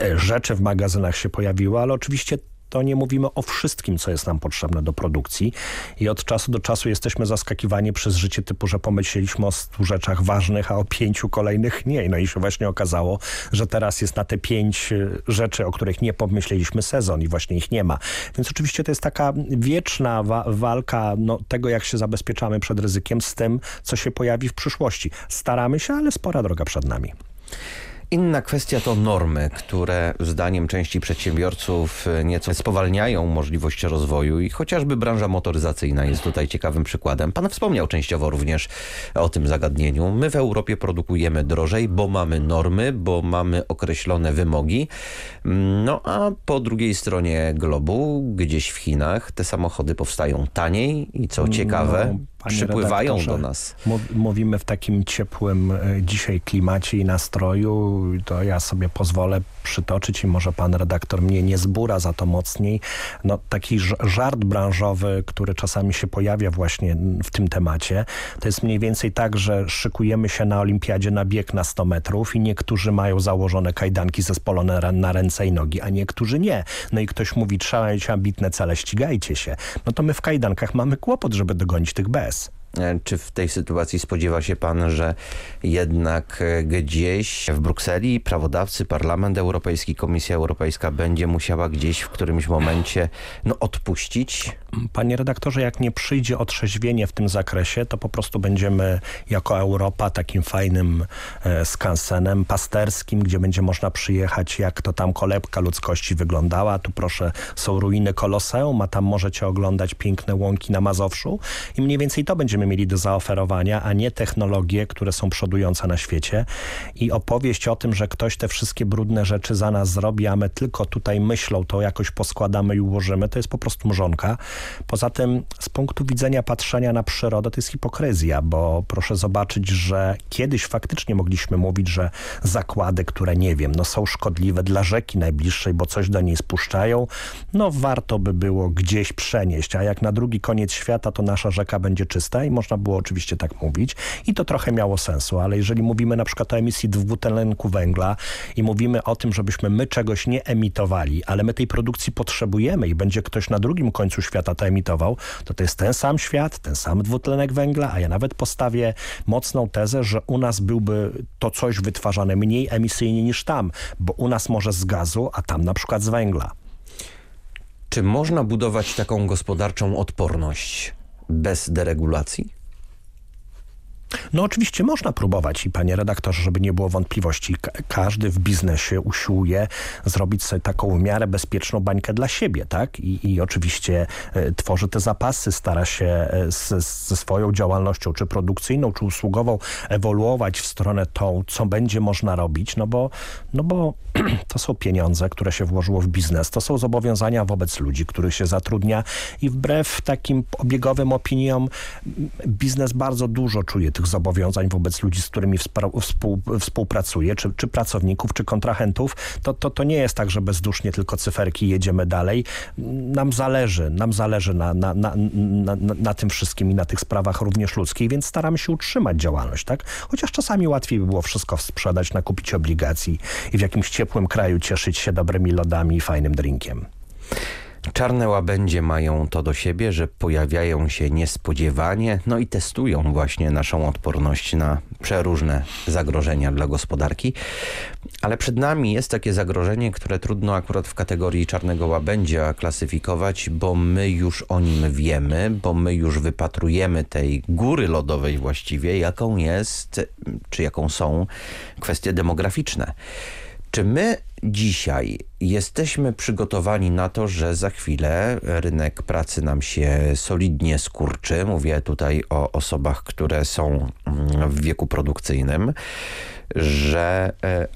Speaker 15: e, rzeczy w magazynach się pojawiły, pojawiło, ale oczywiście to nie mówimy o wszystkim, co jest nam potrzebne do produkcji i od czasu do czasu jesteśmy zaskakiwani przez życie typu, że pomyśleliśmy o stu rzeczach ważnych, a o pięciu kolejnych nie. No i się właśnie okazało, że teraz jest na te pięć y, rzeczy, o których nie pomyśleliśmy sezon i właśnie ich nie ma. Więc oczywiście to jest taka wieczna wa walka no, tego, jak się zabezpieczamy przed ryzykiem z tym, co się pojawi w przyszłości. Staramy się, ale spora droga przed nami.
Speaker 14: Inna kwestia to normy, które zdaniem części przedsiębiorców e, nieco spowalniają możliwość rozwoju i chociażby branża motoryzacyjna jest tutaj ciekawym przykładem. Pan wspomniał częściowo również o tym zagadnieniu. My w Europie produkujemy drożej, bo mamy normy, bo mamy określone wymogi. No a po drugiej stronie globu, gdzieś w Chinach, te samochody powstają taniej i co ciekawe, no Panie przypływają do nas.
Speaker 15: Mówimy w takim ciepłym e, dzisiaj klimacie i nastroju, to ja sobie pozwolę przytoczyć i może pan redaktor mnie nie zbura za to mocniej. No, taki żart branżowy, który czasami się pojawia właśnie w tym temacie, to jest mniej więcej tak, że szykujemy się na olimpiadzie na bieg na 100 metrów i niektórzy mają założone kajdanki zespolone na ręce i nogi, a niektórzy nie. No i ktoś mówi, trzeba mieć ambitne cele, ścigajcie się. No to my w kajdankach mamy kłopot, żeby dogonić tych bez.
Speaker 14: E, czy w tej sytuacji spodziewa się pan, że jednak e, gdzieś w Brukseli prawodawcy, Parlament Europejski, Komisja Europejska będzie musiała gdzieś w którymś momencie no, odpuścić?
Speaker 15: Panie redaktorze, jak nie przyjdzie otrzeźwienie w tym zakresie, to po prostu będziemy jako Europa takim fajnym e, skansenem pasterskim, gdzie będzie można przyjechać, jak to tam kolebka ludzkości wyglądała. Tu proszę, są ruiny Koloseum, a tam możecie oglądać piękne łąki na Mazowszu i mniej więcej to będziemy mieli do zaoferowania, a nie technologie, które są przodujące na świecie. I opowieść o tym, że ktoś te wszystkie brudne rzeczy za nas zrobi, a my tylko tutaj myślą, to jakoś poskładamy i ułożymy, to jest po prostu mrzonka. Poza tym z punktu widzenia patrzenia na przyrodę to jest hipokryzja, bo proszę zobaczyć, że kiedyś faktycznie mogliśmy mówić, że zakłady, które nie wiem, no są szkodliwe dla rzeki najbliższej, bo coś do niej spuszczają, no warto by było gdzieś przenieść, a jak na drugi koniec świata to nasza rzeka będzie czysta i można było oczywiście tak mówić i to trochę miało sensu, ale jeżeli mówimy na przykład o emisji dwutlenku węgla i mówimy o tym, żebyśmy my czegoś nie emitowali, ale my tej produkcji potrzebujemy i będzie ktoś na drugim końcu świata to emitował, to to jest ten sam świat, ten sam dwutlenek węgla, a ja nawet postawię mocną tezę, że u nas byłby to coś wytwarzane mniej emisyjnie niż tam, bo u nas może z gazu, a tam na przykład z węgla.
Speaker 14: Czy można budować taką gospodarczą odporność bez deregulacji?
Speaker 15: No oczywiście można próbować i panie redaktorze, żeby nie było wątpliwości, każdy w biznesie usiłuje zrobić sobie taką w miarę bezpieczną bańkę dla siebie, tak? I, i oczywiście e, tworzy te zapasy, stara się e, ze swoją działalnością, czy produkcyjną, czy usługową ewoluować w stronę tą, co będzie można robić, no bo, no bo to są pieniądze, które się włożyło w biznes, to są zobowiązania wobec ludzi, których się zatrudnia i wbrew takim obiegowym opiniom biznes bardzo dużo czuje tych tych zobowiązań wobec ludzi, z którymi współ, współpracuje, czy, czy pracowników, czy kontrahentów, to, to, to nie jest tak, że bezdusznie tylko cyferki jedziemy dalej. Nam zależy, nam zależy na, na, na, na, na tym wszystkim i na tych sprawach również ludzkich, więc staramy się utrzymać działalność, tak? Chociaż czasami łatwiej by było wszystko sprzedać, nakupić obligacji i w jakimś ciepłym kraju cieszyć się dobrymi lodami i fajnym drinkiem.
Speaker 14: Czarne łabędzie mają to do siebie, że pojawiają się niespodziewanie, no i testują właśnie naszą odporność na przeróżne zagrożenia dla gospodarki. Ale przed nami jest takie zagrożenie, które trudno akurat w kategorii czarnego łabędzia klasyfikować, bo my już o nim wiemy, bo my już wypatrujemy tej góry lodowej właściwie, jaką jest, czy jaką są kwestie demograficzne. Czy my dzisiaj jesteśmy przygotowani na to, że za chwilę rynek pracy nam się solidnie skurczy? Mówię tutaj o osobach, które są mm, w wieku produkcyjnym że, e,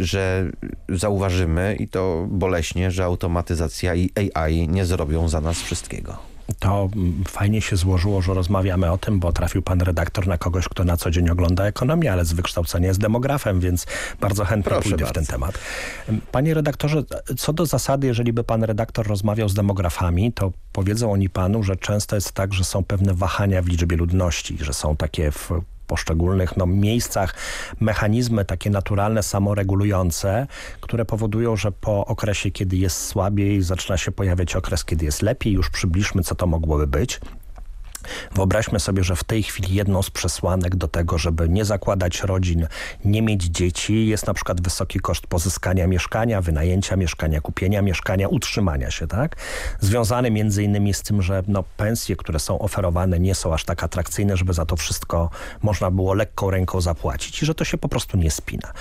Speaker 14: że zauważymy i to boleśnie, że automatyzacja i AI nie zrobią za nas wszystkiego
Speaker 15: to mm, fajnie się złożyło, że rozmawiamy o tym, bo trafił pan redaktor na kogoś, kto na co dzień ogląda ekonomię, ale z wykształcenia jest demografem, więc bardzo chętnie Proszę pójdę bardzo. w ten temat. Panie redaktorze, co do zasady, jeżeli by pan redaktor rozmawiał z demografami, to powiedzą oni panu, że często jest tak, że są pewne wahania w liczbie ludności, że są takie w poszczególnych no, miejscach mechanizmy takie naturalne, samoregulujące, które powodują, że po okresie, kiedy jest słabiej, zaczyna się pojawiać okres, kiedy jest lepiej. Już przybliżmy, co to mogłoby być. Wyobraźmy sobie, że w tej chwili jedną z przesłanek do tego, żeby nie zakładać rodzin, nie mieć dzieci, jest na przykład wysoki koszt pozyskania mieszkania, wynajęcia mieszkania, kupienia mieszkania, utrzymania się, tak? Związany między innymi z tym, że no, pensje, które są oferowane nie są aż tak atrakcyjne, żeby za to wszystko można było lekką ręką zapłacić i że to się po prostu nie spina.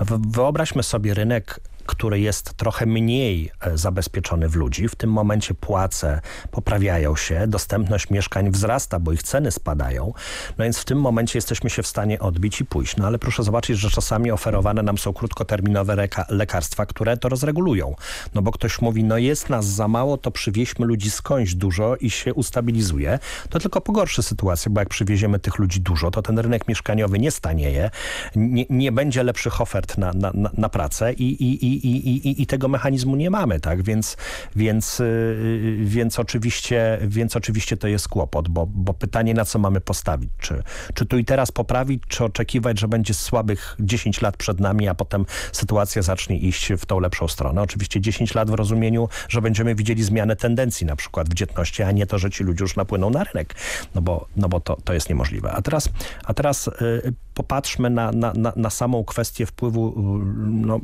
Speaker 15: No, wyobraźmy sobie rynek który jest trochę mniej e, zabezpieczony w ludzi. W tym momencie płace poprawiają się, dostępność mieszkań wzrasta, bo ich ceny spadają. No więc w tym momencie jesteśmy się w stanie odbić i pójść. No ale proszę zobaczyć, że czasami oferowane nam są krótkoterminowe lekarstwa, które to rozregulują. No bo ktoś mówi, no jest nas za mało, to przywieźmy ludzi skądś dużo i się ustabilizuje. To tylko pogorszy sytuację, bo jak przywieziemy tych ludzi dużo, to ten rynek mieszkaniowy nie stanieje, nie, nie będzie lepszych ofert na, na, na, pracę i, i, i i, i, i tego mechanizmu nie mamy, tak? Więc, więc, y, więc, oczywiście, więc oczywiście to jest kłopot, bo, bo pytanie na co mamy postawić? Czy, czy tu i teraz poprawić, czy oczekiwać, że będzie słabych 10 lat przed nami, a potem sytuacja zacznie iść w tą lepszą stronę? Oczywiście 10 lat w rozumieniu, że będziemy widzieli zmianę tendencji na przykład w dzietności, a nie to, że ci ludzie już napłyną na rynek, no bo, no bo to, to jest niemożliwe. A teraz, a teraz y, popatrzmy na, na, na, na samą kwestię wpływu y, no,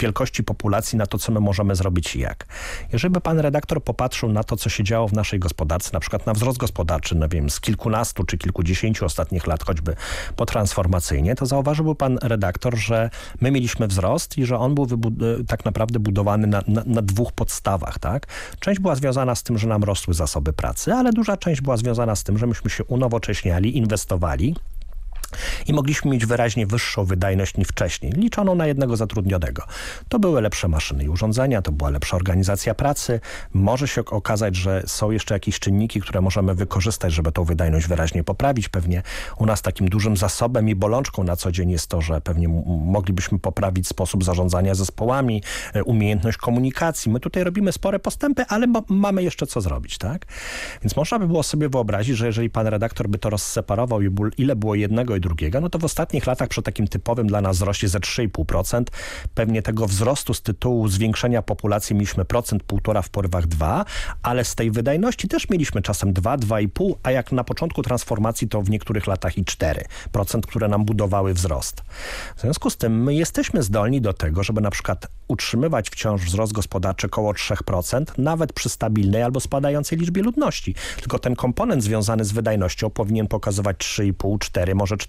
Speaker 15: wielkości populacji na to, co my możemy zrobić i jak. Jeżeli by pan redaktor popatrzył na to, co się działo w naszej gospodarce, na przykład na wzrost gospodarczy, no wiem, z kilkunastu czy kilkudziesięciu ostatnich lat, choćby potransformacyjnie, to zauważyłby pan redaktor, że my mieliśmy wzrost i że on był y, tak naprawdę budowany na, na, na dwóch podstawach. Tak? Część była związana z tym, że nam rosły zasoby pracy, ale duża część była związana z tym, że myśmy się unowocześniali, inwestowali i mogliśmy mieć wyraźnie wyższą wydajność niż wcześniej, liczoną na jednego zatrudnionego. To były lepsze maszyny i urządzenia, to była lepsza organizacja pracy. Może się okazać, że są jeszcze jakieś czynniki, które możemy wykorzystać, żeby tą wydajność wyraźnie poprawić. Pewnie u nas takim dużym zasobem i bolączką na co dzień jest to, że pewnie moglibyśmy poprawić sposób zarządzania zespołami, e, umiejętność komunikacji. My tutaj robimy spore postępy, ale mamy jeszcze co zrobić, tak? Więc można by było sobie wyobrazić, że jeżeli pan redaktor by to rozseparował ile było jednego i drugiego, no to w ostatnich latach przy takim typowym dla nas wzroście ze 3,5%, pewnie tego wzrostu z tytułu zwiększenia populacji mieliśmy procent, półtora w porywach dwa, ale z tej wydajności też mieliśmy czasem 2, 2,5, a jak na początku transformacji to w niektórych latach i 4%, które nam budowały wzrost. W związku z tym my jesteśmy zdolni do tego, żeby na przykład utrzymywać wciąż wzrost gospodarczy około 3%, nawet przy stabilnej albo spadającej liczbie ludności. Tylko ten komponent związany z wydajnością powinien pokazywać 3,5, 4, może 4,5.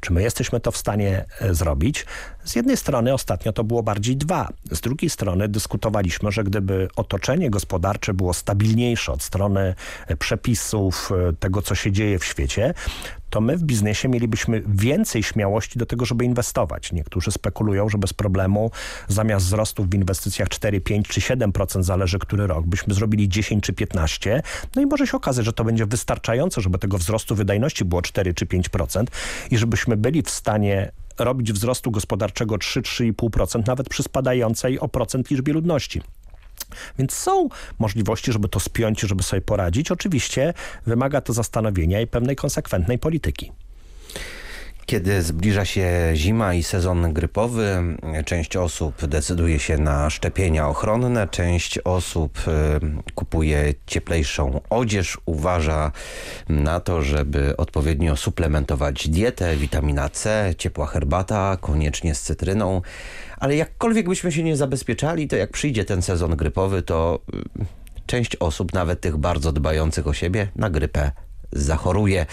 Speaker 15: Czy my jesteśmy to w stanie e, zrobić? Z jednej strony ostatnio to było bardziej 2. Z drugiej strony dyskutowaliśmy, że gdyby otoczenie gospodarcze było stabilniejsze od strony e, przepisów, e, tego co się dzieje w świecie, to my w biznesie mielibyśmy więcej śmiałości do tego, żeby inwestować. Niektórzy spekulują, że bez problemu zamiast wzrostów w inwestycjach 4, 5 czy 7% zależy który rok, byśmy zrobili 10 czy 15. No i może się okazać, że to będzie wystarczające, żeby tego wzrostu wydajności było 4 czy 5% i żebyśmy byli w stanie robić wzrostu gospodarczego 3-3,5% nawet przy spadającej o procent liczbie ludności. Więc są możliwości, żeby to spiąć, żeby sobie poradzić. Oczywiście wymaga to zastanowienia i pewnej konsekwentnej polityki.
Speaker 14: Kiedy zbliża się zima i sezon grypowy, część osób decyduje się na szczepienia ochronne, część osób y, kupuje cieplejszą odzież, uważa na to, żeby odpowiednio suplementować dietę, witamina C, ciepła herbata, koniecznie z cytryną. Ale jakkolwiek byśmy się nie zabezpieczali, to jak przyjdzie ten sezon grypowy, to y, część osób, nawet tych bardzo dbających o siebie, na grypę zachoruje.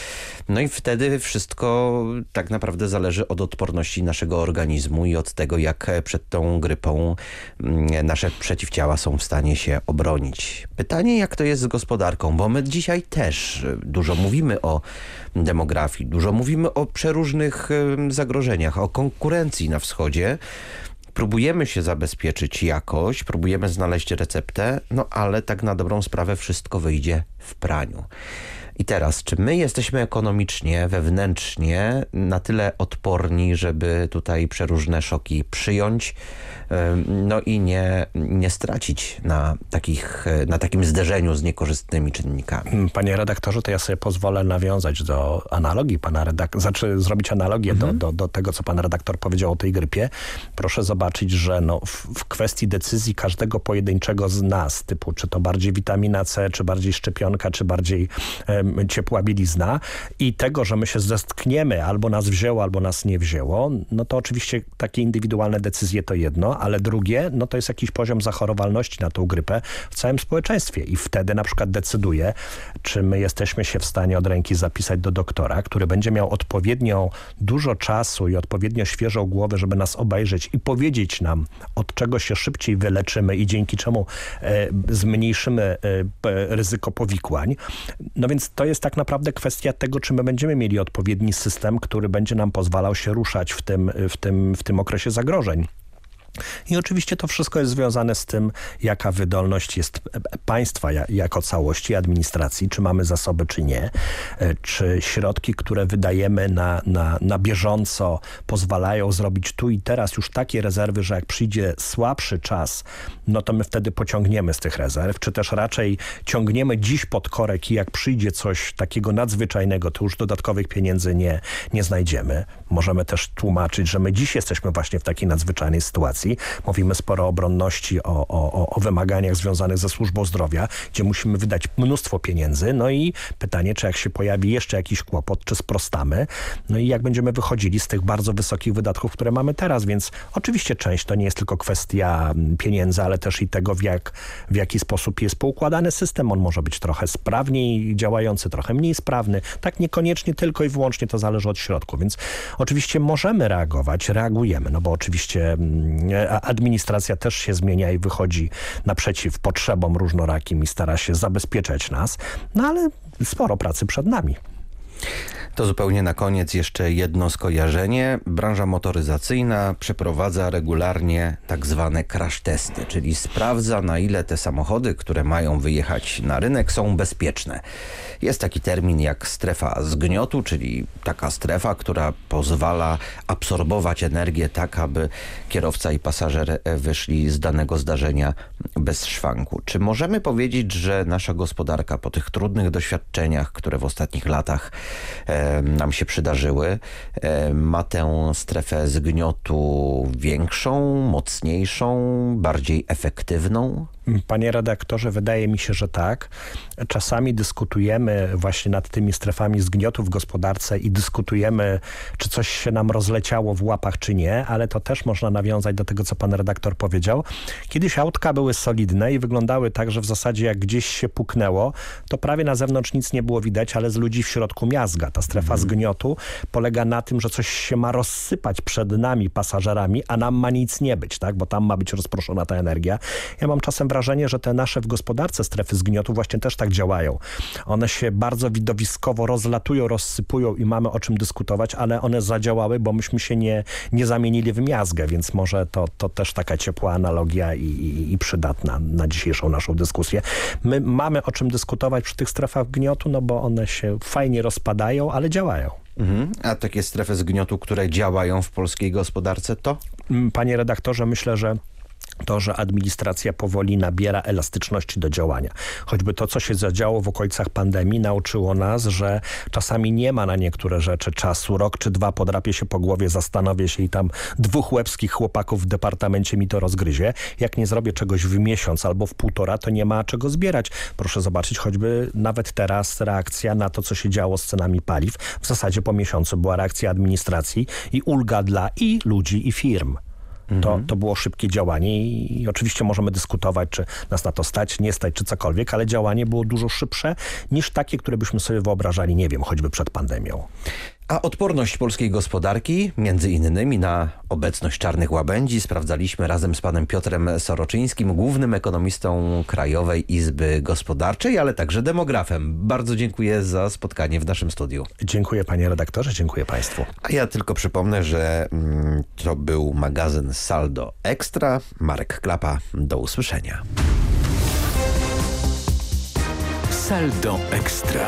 Speaker 14: No i wtedy wszystko tak naprawdę zależy od odporności naszego organizmu i od tego, jak przed tą grypą mm, nasze przeciwciała są w stanie się obronić. Pytanie, jak to jest z gospodarką, bo my dzisiaj też dużo mówimy o demografii, dużo mówimy o przeróżnych zagrożeniach, o konkurencji na wschodzie, próbujemy się zabezpieczyć jakoś, próbujemy znaleźć receptę, no ale tak na dobrą sprawę wszystko wyjdzie w praniu. I teraz, czy my jesteśmy ekonomicznie, wewnętrznie na tyle odporni, żeby tutaj przeróżne szoki przyjąć, no i nie, nie stracić na, takich, na takim zderzeniu z niekorzystnymi czynnikami.
Speaker 15: Mm, panie redaktorze, to ja sobie pozwolę nawiązać do analogii pana redaktora, znaczy zrobić analogię mhm. do, do, do tego, co pan redaktor powiedział o tej grypie. Proszę zobaczyć, że no w, w kwestii decyzji każdego pojedynczego z nas, typu czy to bardziej witamina C, czy bardziej szczepionka, czy bardziej ciepła bielizna i tego, że my się zetkniemy, albo nas wzięło, albo nas nie wzięło, no to oczywiście takie indywidualne decyzje to jedno, ale drugie, no to jest jakiś poziom zachorowalności na tą grypę w całym społeczeństwie i wtedy na przykład decyduje, czy my jesteśmy się w stanie od ręki zapisać do doktora, który będzie miał odpowiednio dużo czasu i odpowiednio świeżą głowę, żeby nas obejrzeć i powiedzieć nam, od czego się szybciej wyleczymy i dzięki czemu e, zmniejszymy e, ryzyko powikłań. No więc to jest tak naprawdę kwestia tego, czy my będziemy mieli odpowiedni system, który będzie nam pozwalał się ruszać w tym, w tym, w tym okresie zagrożeń. I oczywiście to wszystko jest związane z tym, jaka wydolność jest państwa jako całości, administracji, czy mamy zasoby, czy nie, e, czy środki, które wydajemy na, na, na bieżąco pozwalają zrobić tu i teraz już takie rezerwy, że jak przyjdzie słabszy czas, no to my wtedy pociągniemy z tych rezerw, czy też raczej ciągniemy dziś pod korek i jak przyjdzie coś takiego nadzwyczajnego, to już dodatkowych pieniędzy nie, nie znajdziemy. Możemy też tłumaczyć, że my dziś jesteśmy właśnie w takiej nadzwyczajnej sytuacji, Mówimy sporo o obronności, o, o, o wymaganiach związanych ze służbą zdrowia, gdzie musimy wydać mnóstwo pieniędzy. No i pytanie, czy jak się pojawi jeszcze jakiś kłopot, czy sprostamy. No i jak będziemy wychodzili z tych bardzo wysokich wydatków, które mamy teraz. Więc oczywiście część to nie jest tylko kwestia mm, pieniędzy, ale też i tego, w, jak, w jaki sposób jest poukładany system. On może być trochę sprawniej działający, trochę mniej sprawny. Tak niekoniecznie tylko i wyłącznie to zależy od środku. Więc oczywiście możemy reagować, reagujemy, no bo oczywiście mm, administracja też się zmienia i wychodzi naprzeciw potrzebom różnorakim i stara się zabezpieczać nas, no ale sporo pracy przed nami.
Speaker 14: To zupełnie na koniec jeszcze jedno skojarzenie. Branża motoryzacyjna przeprowadza regularnie tak zwane crash testy, czyli sprawdza na ile te samochody, które mają wyjechać na rynek są bezpieczne. Jest taki termin jak strefa zgniotu, czyli taka strefa, która pozwala absorbować energię tak, aby kierowca i pasażer wyszli z danego zdarzenia bez szwanku. Czy możemy powiedzieć, że nasza gospodarka po tych trudnych doświadczeniach, które w ostatnich latach e, nam się przydarzyły, e, ma tę strefę zgniotu większą, mocniejszą, bardziej efektywną?
Speaker 15: Panie redaktorze, wydaje mi się, że tak. Czasami dyskutujemy właśnie nad tymi strefami zgniotu w gospodarce i dyskutujemy, czy coś się nam rozleciało w łapach, czy nie, ale to też można nawiązać do tego, co pan redaktor powiedział. Kiedyś autka były solidne i wyglądały tak, że w zasadzie jak gdzieś się puknęło, to prawie na zewnątrz nic nie było widać, ale z ludzi w środku miazga. Ta strefa mhm. zgniotu polega na tym, że coś się ma rozsypać przed nami, pasażerami, a nam ma nic nie być, tak? bo tam ma być rozproszona ta energia. Ja mam czasem wrażenie, że te nasze w gospodarce strefy zgniotu właśnie też tak działają. One się bardzo widowiskowo rozlatują, rozsypują i mamy o czym dyskutować, ale one zadziałały, bo myśmy się nie, nie zamienili w miazgę, więc może to, to też taka ciepła analogia i, i, i przydatna na dzisiejszą naszą dyskusję. My mamy o czym dyskutować przy tych strefach gniotu, no bo one się fajnie rozpadają, ale działają.
Speaker 14: Mhm. A takie strefy zgniotu, które działają w polskiej gospodarce to?
Speaker 15: Mm, panie redaktorze, myślę, że to, że administracja powoli nabiera elastyczności do działania. Choćby to, co się zadziało w okolicach pandemii, nauczyło nas, że czasami nie ma na niektóre rzeczy czasu. Rok czy dwa podrapię się po głowie, zastanowię się i tam dwóch łebskich chłopaków w departamencie mi to rozgryzie. Jak nie zrobię czegoś w miesiąc albo w półtora, to nie ma czego zbierać. Proszę zobaczyć choćby nawet teraz reakcja na to, co się działo z cenami paliw. W zasadzie po miesiącu była reakcja administracji i ulga dla i ludzi, i firm. To, mhm. to było szybkie działanie i oczywiście możemy dyskutować, czy nas na to stać, nie stać, czy cokolwiek, ale działanie było dużo szybsze niż takie, które byśmy sobie wyobrażali, nie wiem, choćby przed pandemią.
Speaker 14: A odporność polskiej gospodarki, między innymi na obecność czarnych łabędzi, sprawdzaliśmy razem z panem Piotrem Soroczyńskim, głównym ekonomistą Krajowej Izby Gospodarczej, ale także demografem. Bardzo dziękuję za spotkanie w naszym studiu.
Speaker 15: Dziękuję panie redaktorze, dziękuję państwu.
Speaker 14: A ja tylko przypomnę, że mm, to był magazyn Saldo Ekstra. Marek Klapa, do usłyszenia.
Speaker 1: Saldo Ekstra.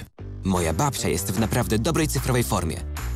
Speaker 16: Moja babcia jest w naprawdę dobrej cyfrowej formie.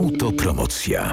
Speaker 1: Autopromocja.